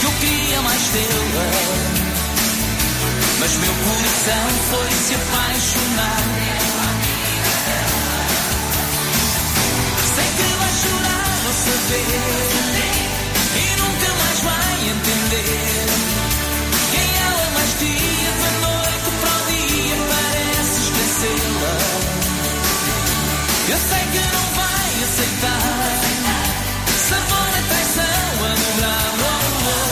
que eu queria mais tê-la. Mas meu coração foi se apaixonar. Sei que vai chorar ao saber entender quem ela mais queria da noite para o dia parece esquecê-la. Eu sei que não vai aceitar sabor da traição a dobrar, oh, oh.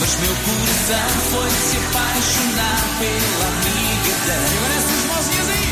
mas meu coração foi se apaixonar pela amiga dela. E agora essas mãozinhas aí.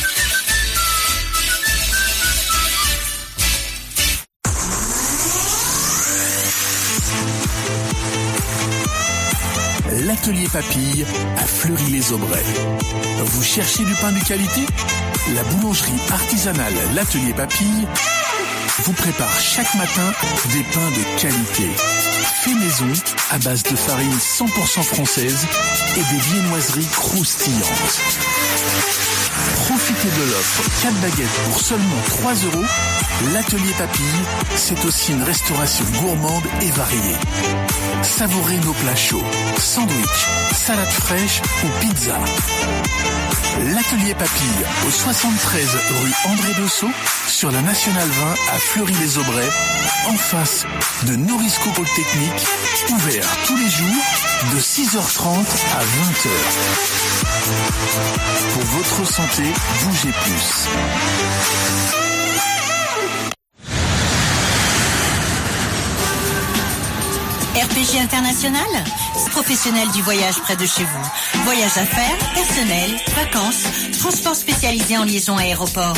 L'atelier Papille à Fleury-les-Aubrais. Vous cherchez du pain de qualité? La boulangerie artisanale L'atelier Papille vous prépare chaque matin des pains de qualité. Fait maison à base de farine 100% française et des viennoiseries croustillantes. Profitez de l'offre 4 baguettes pour seulement 3 euros. L'atelier Papille, c'est aussi une restauration gourmande et variée. Savourez nos plats chauds, sandwich, salade fraîche ou pizza. L'atelier Papille au 73 rue André Dessau sur la Nationale 20 à Fleury-les-Aubrais en face de Norisco Polytechnique ouvert tous les jours de 6h30 à 20h. Pour votre santé, bougez plus. RPG International, professionnel du voyage près de chez vous. Voyage affaires, personnel, vacances, transport spécialisé en liaison aéroport.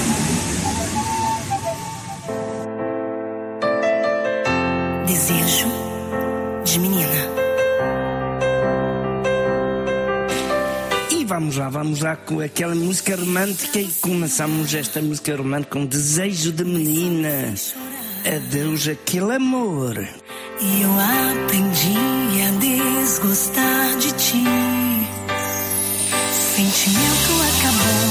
Desejo de menina. E vamos lá, vamos lá com aquela música romântica e começamos esta música romântica com desejo de menina. Adeus aquele amor. E eu aprendi a desgostar de ti. Sentimento acabou.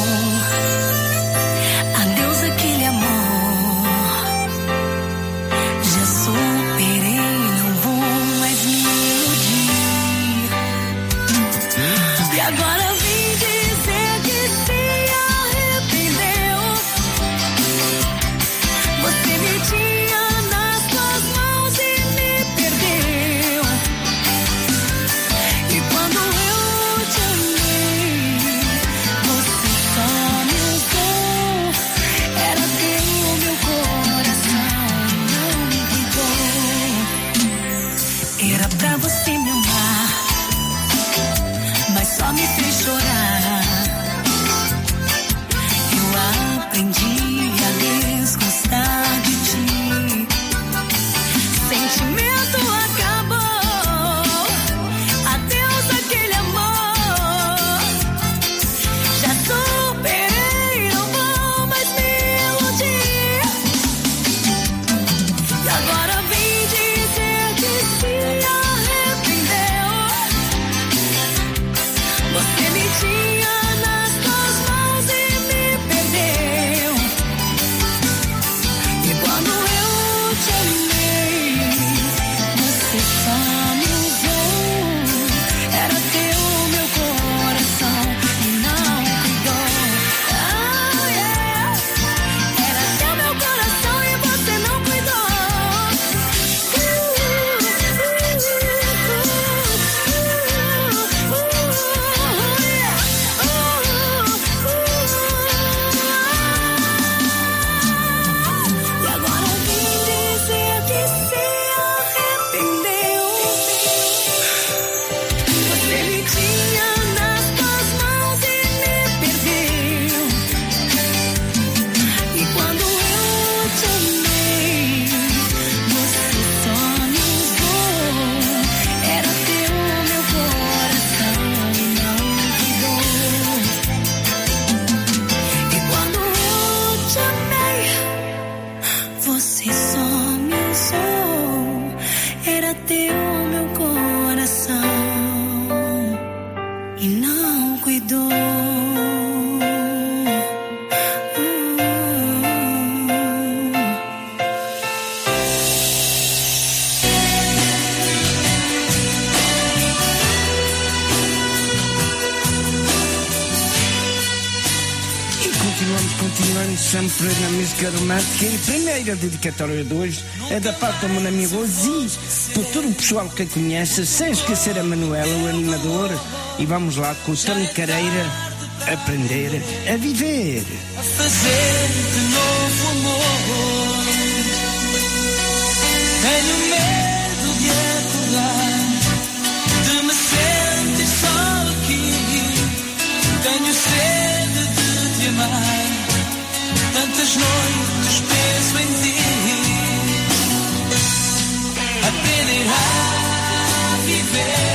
A primeira dedicatória de hoje é da parte do meu amigo Aziz, por todo o pessoal que a conhece, sem esquecer a Manuela, o animador. E vamos lá com o Tony Careira aprender a viver. a fazer de novo amor. Tenho medo de acordar, de me sentir só aqui. Tenho sede de te amar, tantas noites a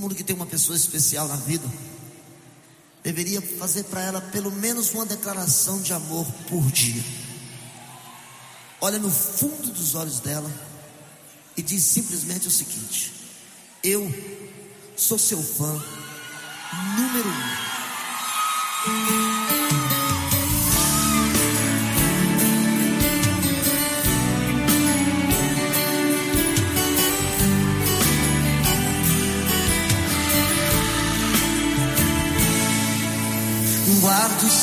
mundo que tem uma pessoa especial na vida, deveria fazer para ela pelo menos uma declaração de amor por dia. Olha no fundo dos olhos dela e diz simplesmente o seguinte: Eu sou seu fã número um.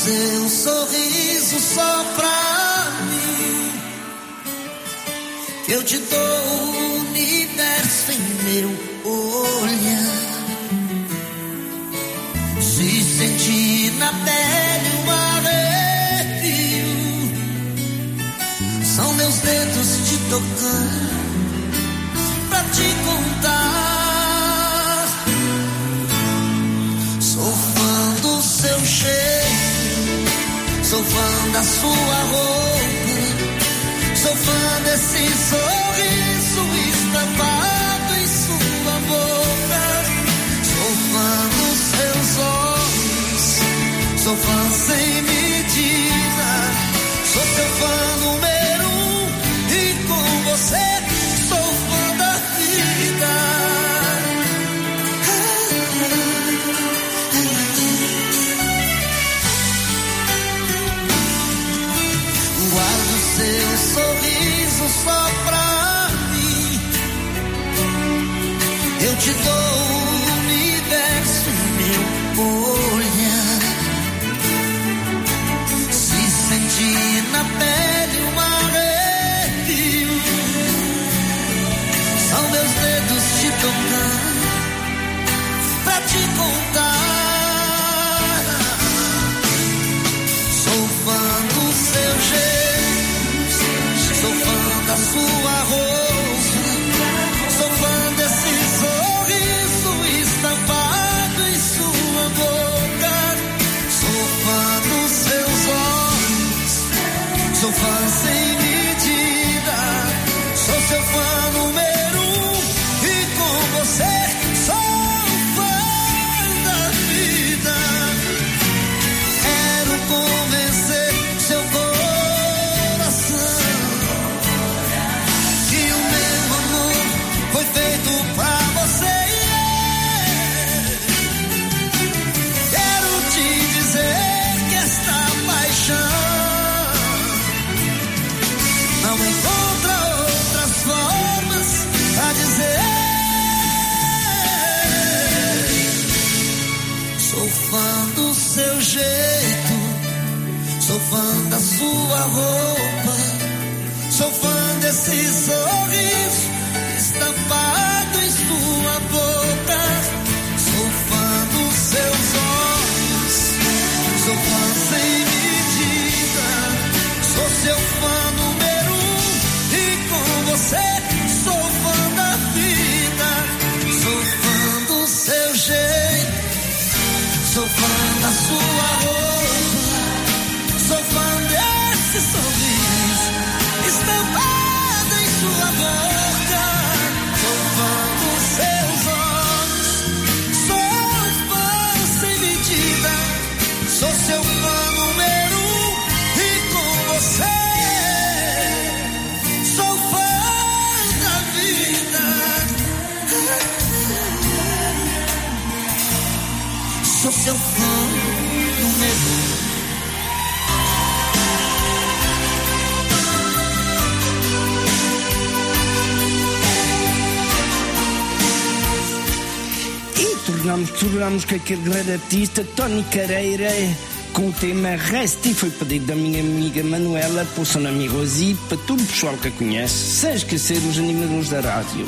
Seu sorriso só pra mim. Eu te dou o universo em meu olhar. Se sentir na pele um arrepio. São meus dedos te tocando pra te contar. Sou fã do seu cheiro, sou fã da sua roupa, sou fã desse sorriso estampado em sua boca. Sou fã dos seus olhos, sou fã sem aquele grande artista Tony Careira com o tema Reste e foi pedido da minha amiga Manuela por seu amigo Ozzy para todo o pessoal que a conhece, sem esquecer os animadores da rádio.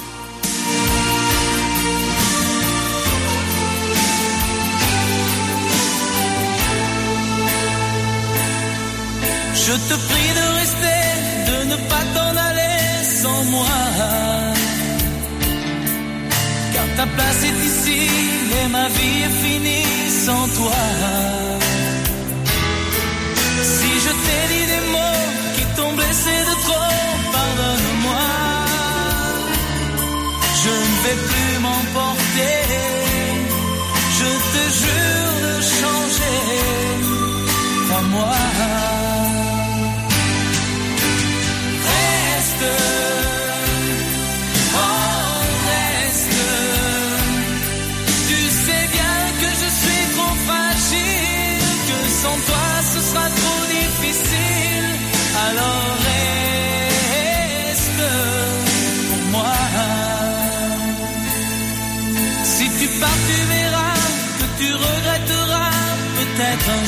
Je te prie de rester, de ne pas t'en aller sans moi. Ta place est ici et ma vie est finie sans toi. Si je t'ai dit des mots qui t'ont blessé de trop, pardonne-moi. Je ne vais plus m'emporter. Je te jure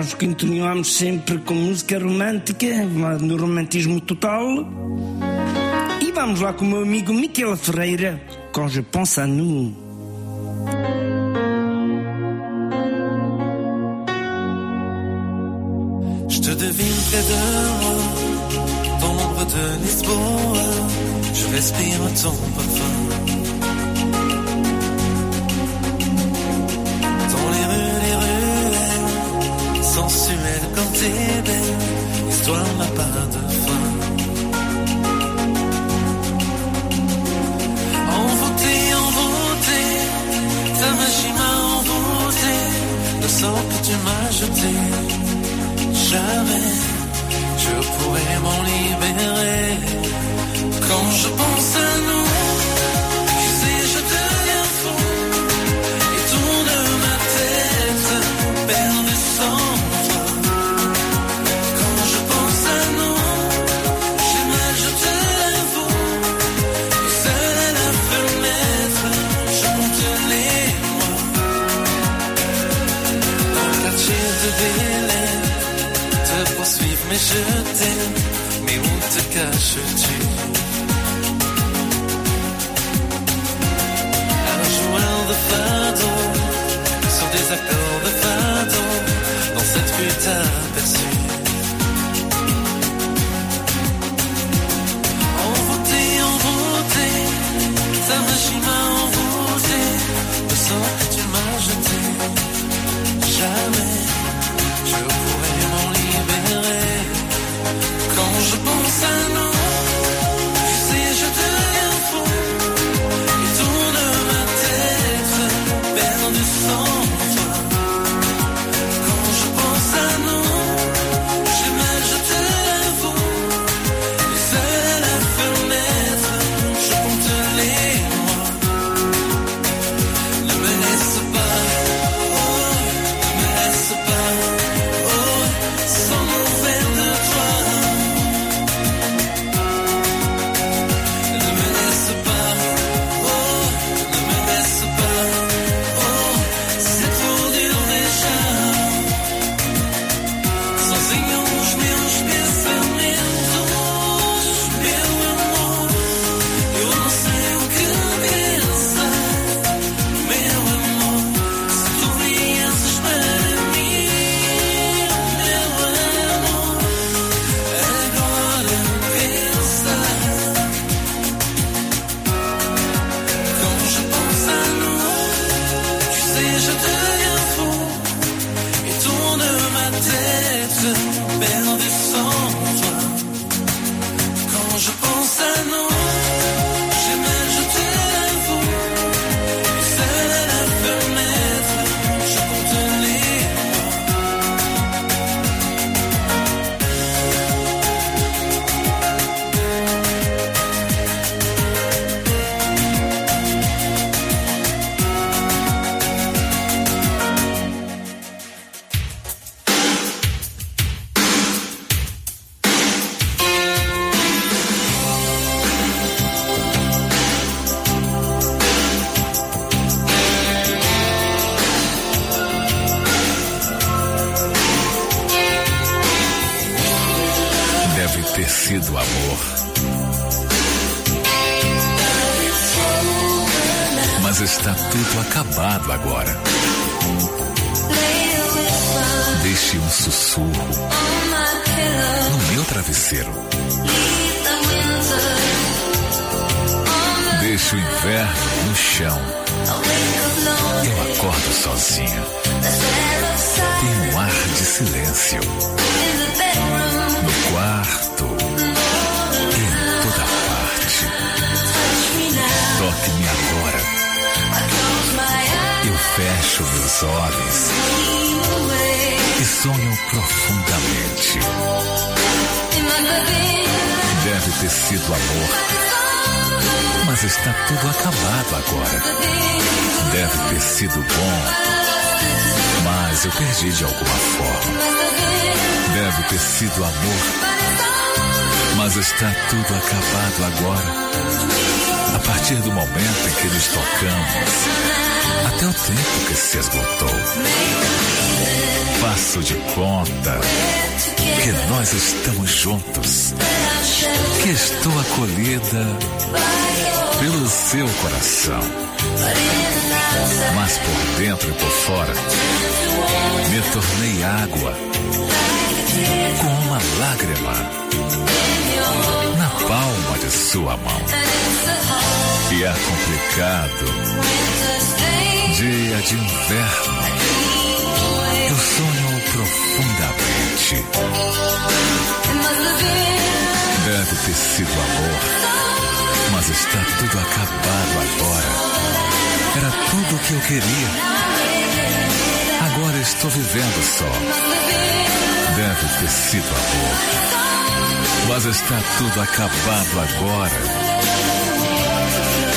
nós continuamos sempre com música romântica, no romantismo total. E vamos lá com o meu amigo Miquel Ferreira, com Je Pense à Nous. Je te devine près de moi, dans l'ombre de Lisboa, je respire ton parfum. morceau que tu m'as jeté. Jamais je pourrais m'en libérer. Quand je pense à nous. je t'aime, mais où te caches-tu Un joueur de fado, sur des accords de fado, dans cette putain nós estamos juntos, que estou acolhida pelo seu coração. Mas por dentro e por fora, me tornei água com uma lágrima na palma de sua mão. E é complicado, dia de inverno, eu sonho profundamente. Deve ter sido amor, mas está tudo acabado agora. Era tudo o que eu queria. Agora estou vivendo só. Deve ter sido amor, mas está tudo acabado agora.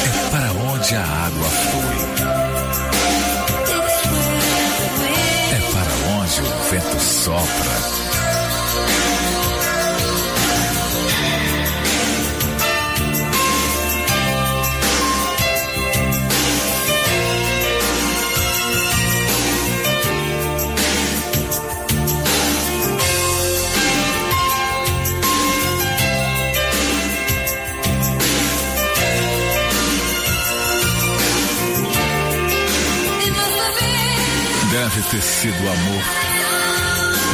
É para onde a água flui. É para onde o vento sopra. Deve ter sido amor,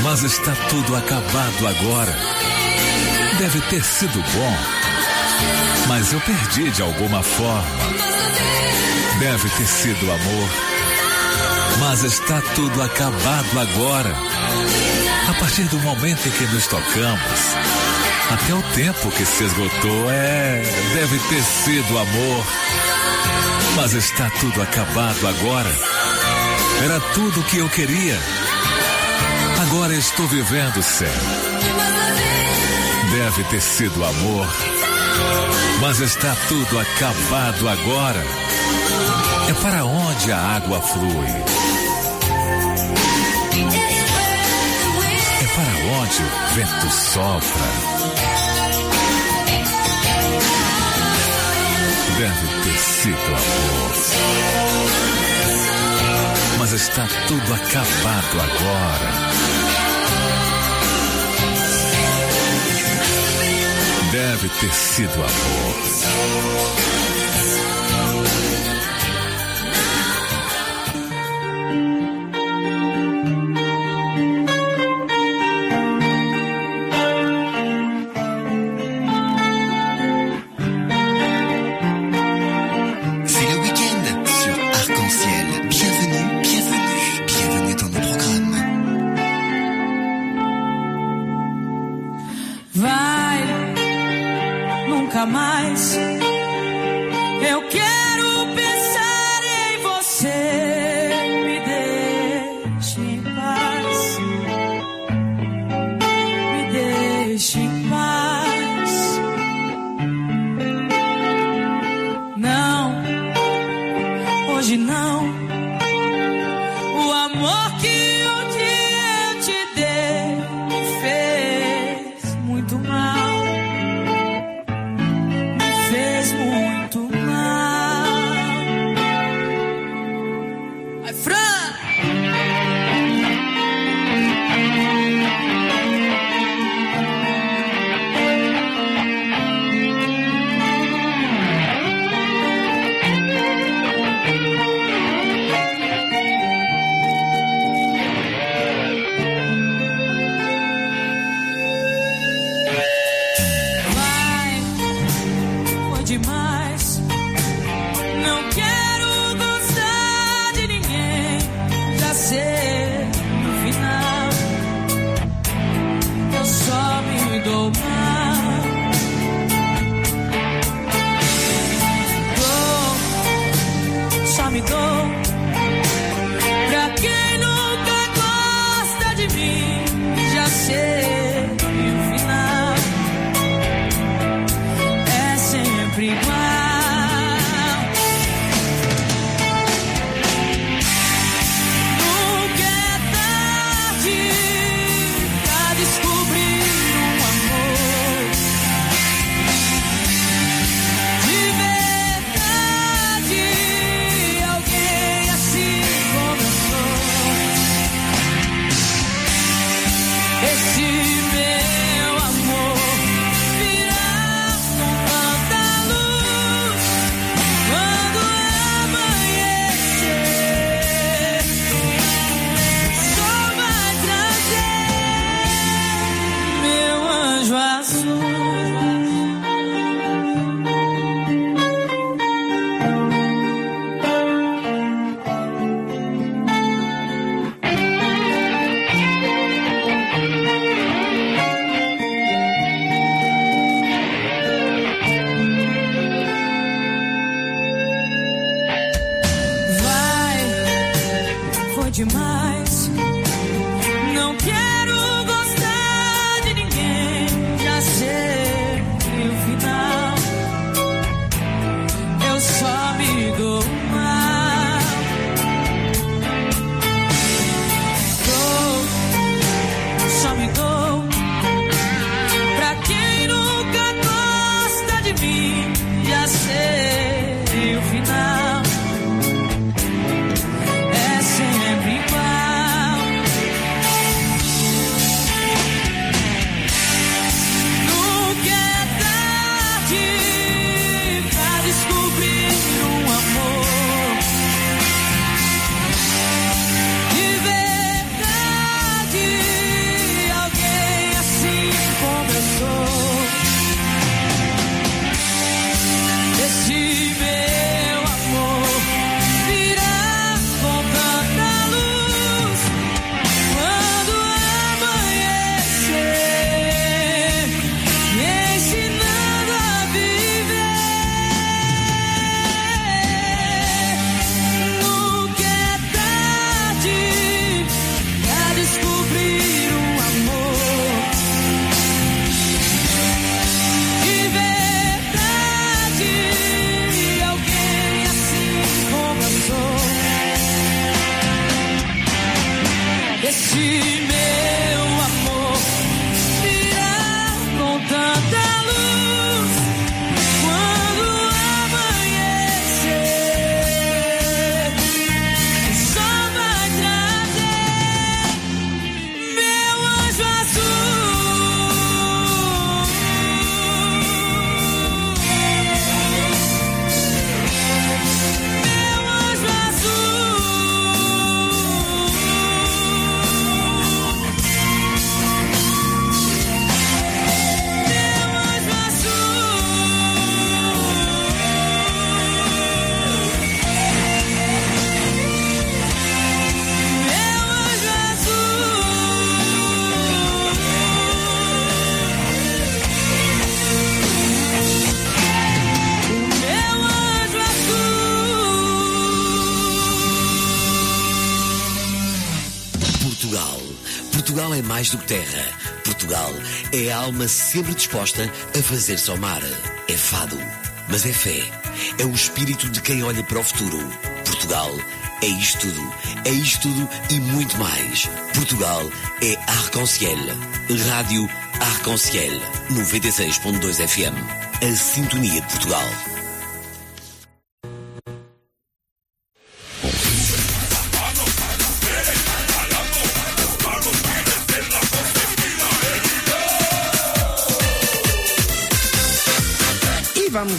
mas está tudo acabado agora. Deve ter sido bom, mas eu perdi de alguma forma. Deve ter sido amor, mas está tudo acabado agora. A partir do momento em que nos tocamos, até o tempo que se esgotou, é. Deve ter sido amor, mas está tudo acabado agora. Era tudo o que eu queria. Agora estou vivendo sem. Deve ter sido amor, mas está tudo acabado agora. É para onde a água flui. É para onde o vento sopra. Deve ter sido amor mas está tudo acabado agora. Deve ter sido amor. É a alma sempre disposta a fazer-se ao mar. É fado, mas é fé. É o espírito de quem olha para o futuro. Portugal é isto tudo. É isto tudo e muito mais. Portugal é Arc-en-Ciel. Rádio Arc-en-Ciel. 96.2 FM. A sintonia de Portugal.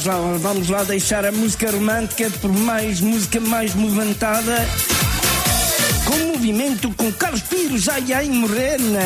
Vamos lá, vamos lá deixar a música romântica por mais música mais movimentada. Com movimento com Carlos Pires, ai ai morena.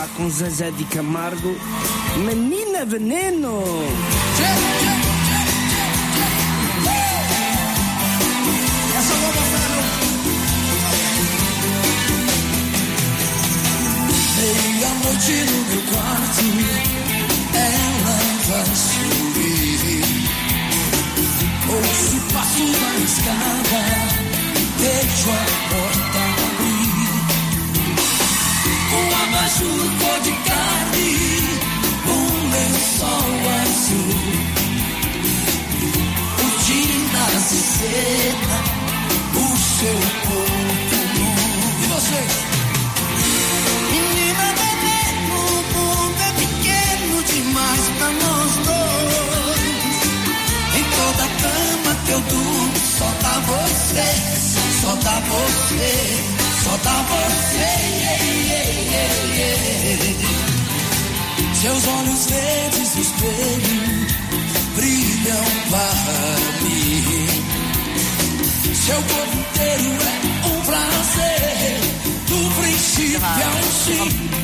lá com Zezé de Camargo. Menina Veneno! Veio a. noite no meu quarto, ela vai subir Ouço o passo da escada. você, só dá você. Yeah, yeah, yeah, Seus olhos verdes do espelho brilham para mim. Seu corpo inteiro é um prazer, do princípio ao fim.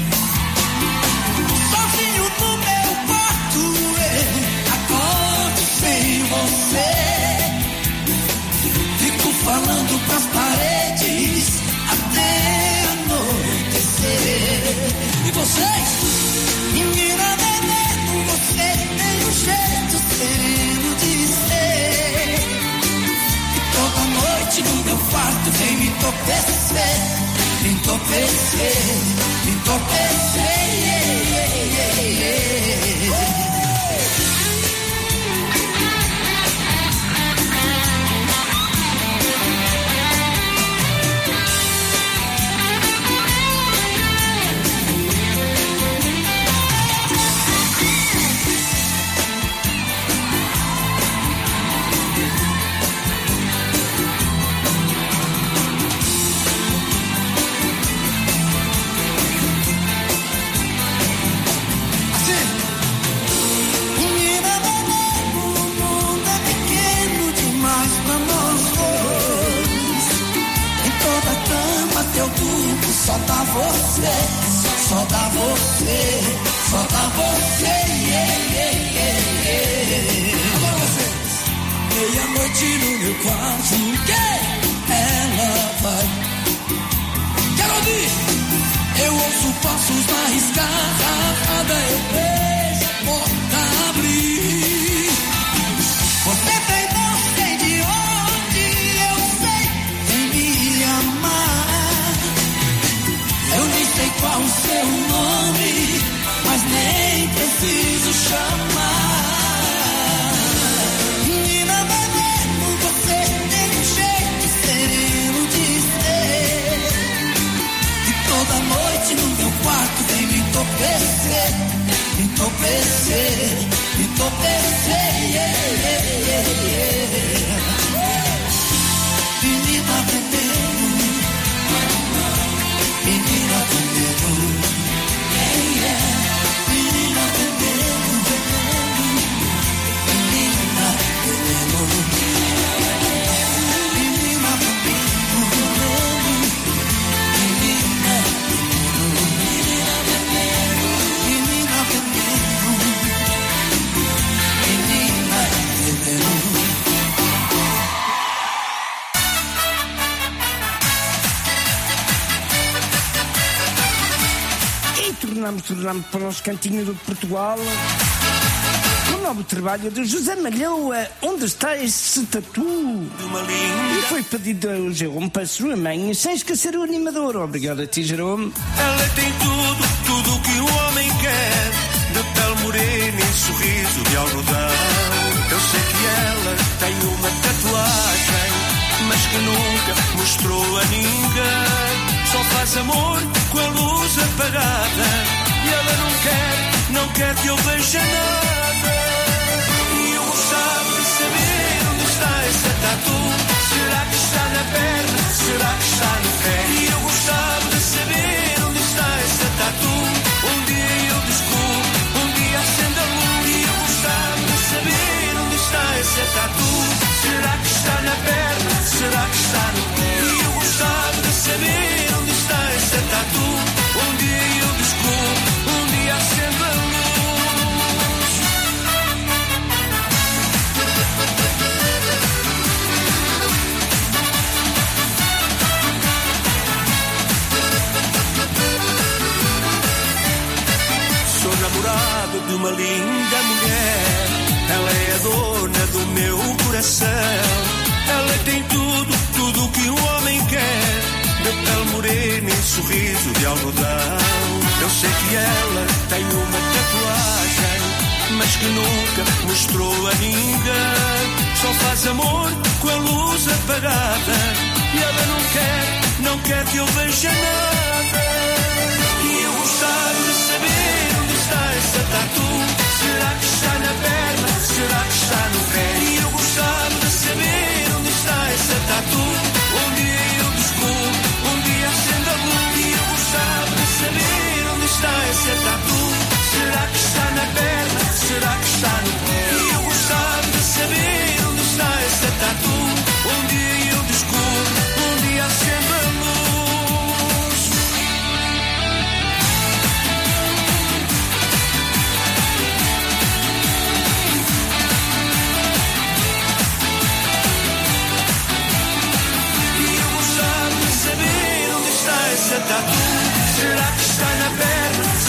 E vocês? Menina, veneno, você tem um jeito sereno de ser. E toda noite no meu quarto vem me entorpecer, me entorpecer, me entorpecer. Tornamos, tornamos para os cantinhos do Portugal. O novo trabalho de José Malhoa, onde está esse tatu? E foi pedido ao Jerome para a sua mãe, sem esquecer o animador. Obrigado a ti, Jerome. Ela tem tudo, tudo que o homem quer. De pele morena e sorriso de algodão. Eu sei que ela tem uma tatuagem, mas que nunca mostrou a ninguém. Só faz amor com a luz apagada. E ela não quer, não quer que eu veja nada. E eu gostava de saber onde está essa tatu. Será que está na perna? Será que está no pé? E eu gostava de saber onde está essa tatu. Uma linda mulher. Ela é a dona do meu coração. Ela tem tudo, tudo que o homem quer. De pele morena e sorriso de algodão. Eu sei que ela tem uma tatuagem, mas que nunca mostrou a ninguém. Só faz amor com a luz apagada. E ela não quer, não quer que eu veja nada. E eu gostava de essa tatu. Será que está na perna? Será que está no pé? E eu gostava de saber onde está essa tatu. Um dia eu descubro, um dia acende a luz. E eu gostava de saber onde está essa tatu. Será que está na perna? Será que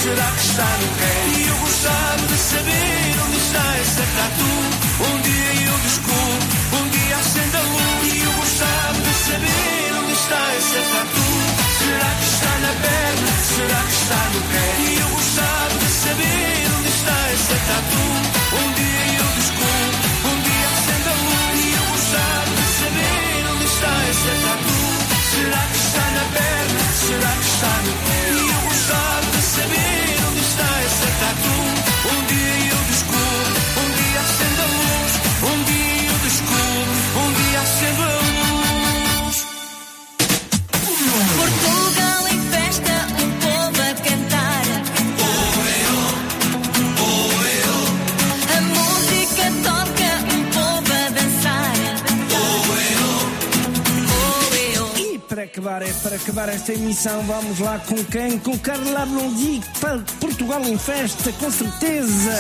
Será que está pé? E eu gostava de saber onde está essa tatu. Um dia eu descubro, um dia acende a luz. E eu gostava de saber onde está essa tatu. Será que está na perna? Será que está no pé? E eu gostava de saber onde está essa tatu. Acabar, é para acabar esta emissão. Vamos lá com quem? Com Carla Blondi, para Portugal em festa, com certeza.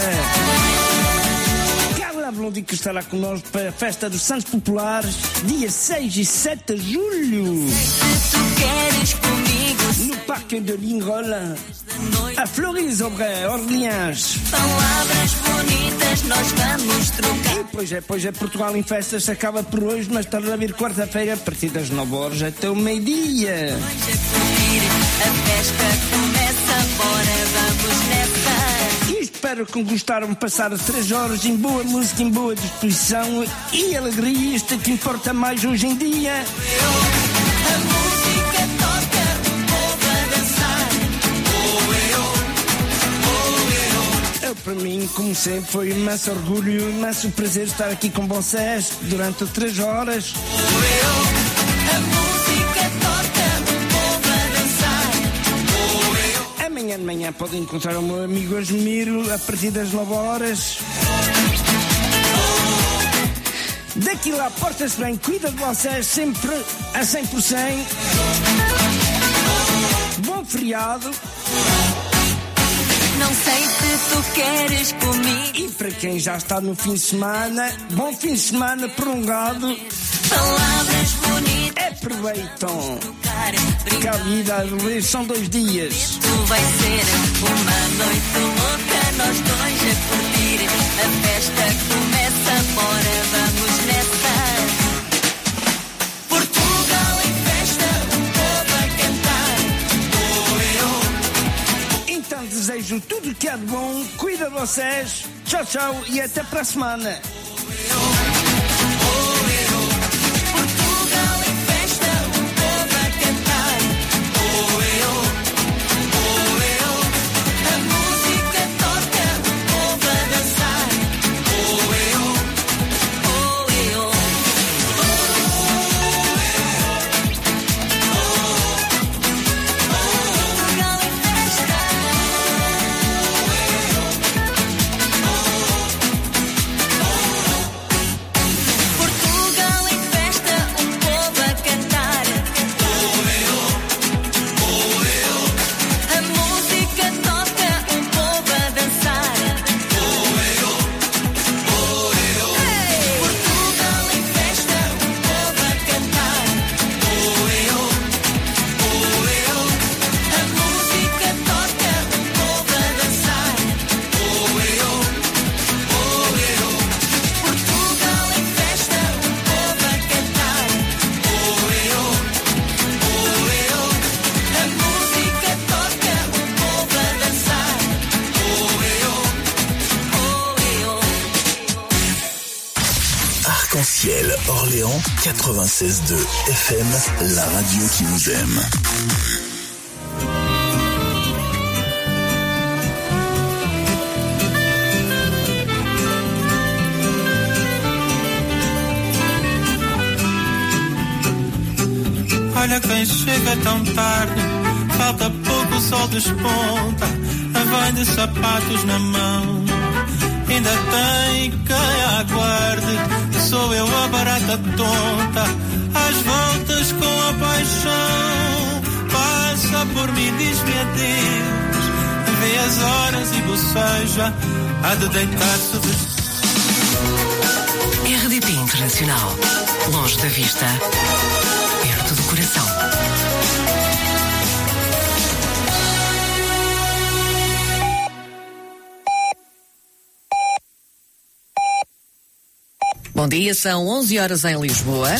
Carla Blondi que estará connosco para a festa dos Santos Populares, dia 6 e 7 de julho. Parque de Lingola, a Flores Aubray, Orleans. Palavras bonitas nós vamos trocar. E pois é, pois é, Portugal em festas se acaba por hoje, mas estará a vir quarta-feira a partir das 9 horas até o meio-dia. A festa começa, bora, vamos nessa. E espero que gostaram de passar três horas em boa música, em boa disposição e alegria, isto é que importa mais hoje em dia. A para mim, como sempre, foi um imenso orgulho, um imenso prazer estar aqui com vocês durante três horas. Amanhã de manhã podem encontrar o meu amigo Asmiro a partir das 9 horas. Daqui lá, porta-se bem, cuida de vocês sempre a 100%. Bom feriado. Não sei se tu queres comigo. E para quem já está no fim de semana, bom fim de semana prolongado. Palavras bonitas. Aproveitam. Que a vida a doer são dois dias. Tu vai ser uma noite louca, nós dois a curtir. A festa começa, bora, desejo tudo que é de bom, cuida de vocês. Tchau, tchau e até para a semana. 96.2 FM, la radio qui vous aime. Olha quem chega tão tarde, falta pouco, o sol desponta, vem de sapatos na mão. Ainda tem quem a aguarde, sou eu a barata tonta, às voltas com a paixão. Passa por mim, diz-me adeus, vê as horas e boceja, há de deitar-se de RDP Internacional. Longe da vista, perto do coração. Bom dia, são 11 horas em Lisboa.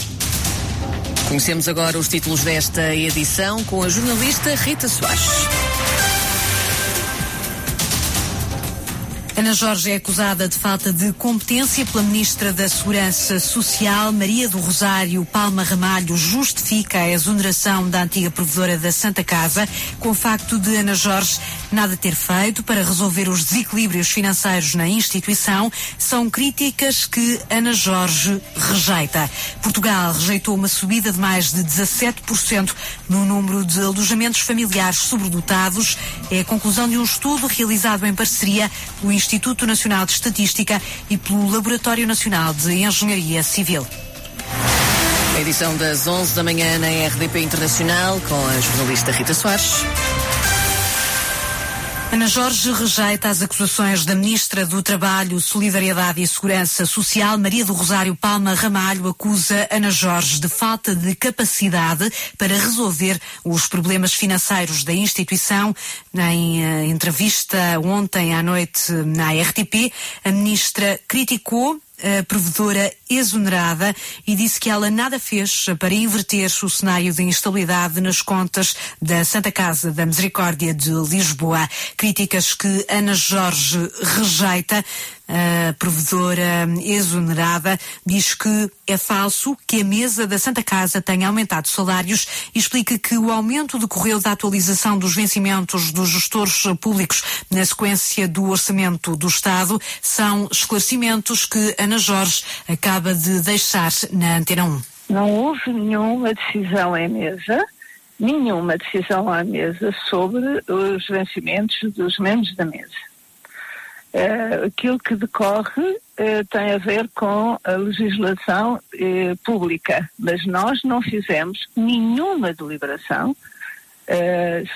Conhecemos agora os títulos desta edição com a jornalista Rita Soares. Ana Jorge é acusada de falta de competência pela Ministra da Segurança Social, Maria do Rosário Palma Ramalho, justifica a exoneração da antiga provedora da Santa Casa com o facto de Ana Jorge nada ter feito para resolver os desequilíbrios financeiros na instituição. São críticas que Ana Jorge rejeita. Portugal rejeitou uma subida de mais de 17% no número de alojamentos familiares sobredotados. É a conclusão de um estudo realizado em parceria pelo Instituto Nacional de Estatística e pelo Laboratório Nacional de Engenharia Civil. Edição das 11 da manhã na RDP Internacional com a jornalista Rita Soares. Ana Jorge rejeita as acusações da Ministra do Trabalho, Solidariedade e Segurança Social, Maria do Rosário Palma Ramalho, acusa Ana Jorge de falta de capacidade para resolver os problemas financeiros da instituição. Em eh, entrevista ontem à noite na RTP, a Ministra criticou a provedora exonerada e disse que ela nada fez para inverter o cenário de instabilidade nas contas da Santa Casa da Misericórdia de Lisboa. Críticas que Ana Jorge rejeita. A provedora exonerada diz que é falso que a mesa da Santa Casa tenha aumentado salários e explica que o aumento decorreu da atualização dos vencimentos dos gestores públicos na sequência do orçamento do Estado. São esclarecimentos que Ana Jorge acaba de deixar na Antena 1. Não houve nenhuma decisão em mesa, nenhuma decisão à mesa sobre os vencimentos dos membros da mesa. Eh, aquilo que decorre eh, tem a ver com a legislação eh, pública, mas nós não fizemos nenhuma deliberação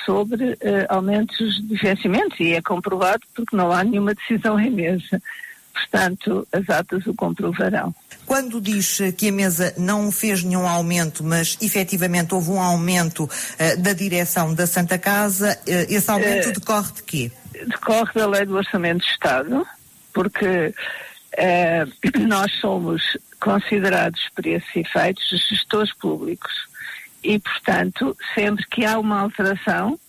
sobre aumentos de vencimentos e é comprovado porque não há nenhuma decisão em mesa. Portanto, as atas o comprovarão. Quando diz que a mesa não fez nenhum aumento, mas efetivamente houve um aumento eh, da direção da Santa Casa, eh, esse aumento Eh, decorre de quê? decorre da lei do Orçamento de Estado, porque nós somos considerados, para esses efeitos, gestores públicos. E, portanto, sempre que há uma alteração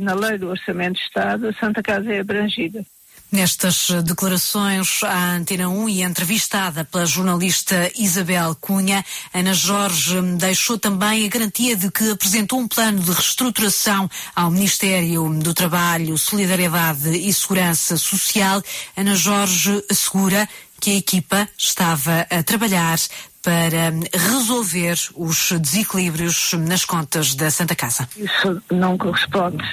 na lei do Orçamento de Estado, a Santa Casa é abrangida. Nestas declarações à Antena 1 e entrevistada pela jornalista Isabel Cunha, Ana Jorge deixou também a garantia de que apresentou um plano de reestruturação ao Ministério do Trabalho, Solidariedade e Segurança Social. Ana Jorge assegura que a equipa estava a trabalhar para resolver os desequilíbrios nas contas da Santa Casa. Isso não corresponde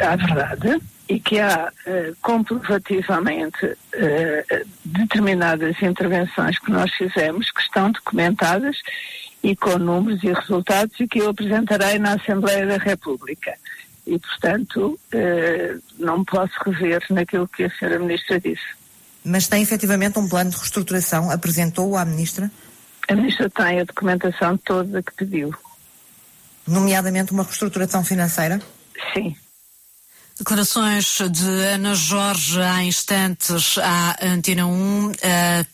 à verdade e que há eh, comprovativamente eh, determinadas intervenções que nós fizemos que estão documentadas e com números e resultados e que eu apresentarei na Assembleia da República. E, portanto, eh, não posso rever naquilo que a Sra. Ministra disse. Mas tem efetivamente um plano de reestruturação, apresentou-o à Ministra, A Ministra tem a documentação toda que pediu. nomeadamente uma reestruturação financeira? Sim. Declarações de Ana Jorge há instantes à Antena 1. A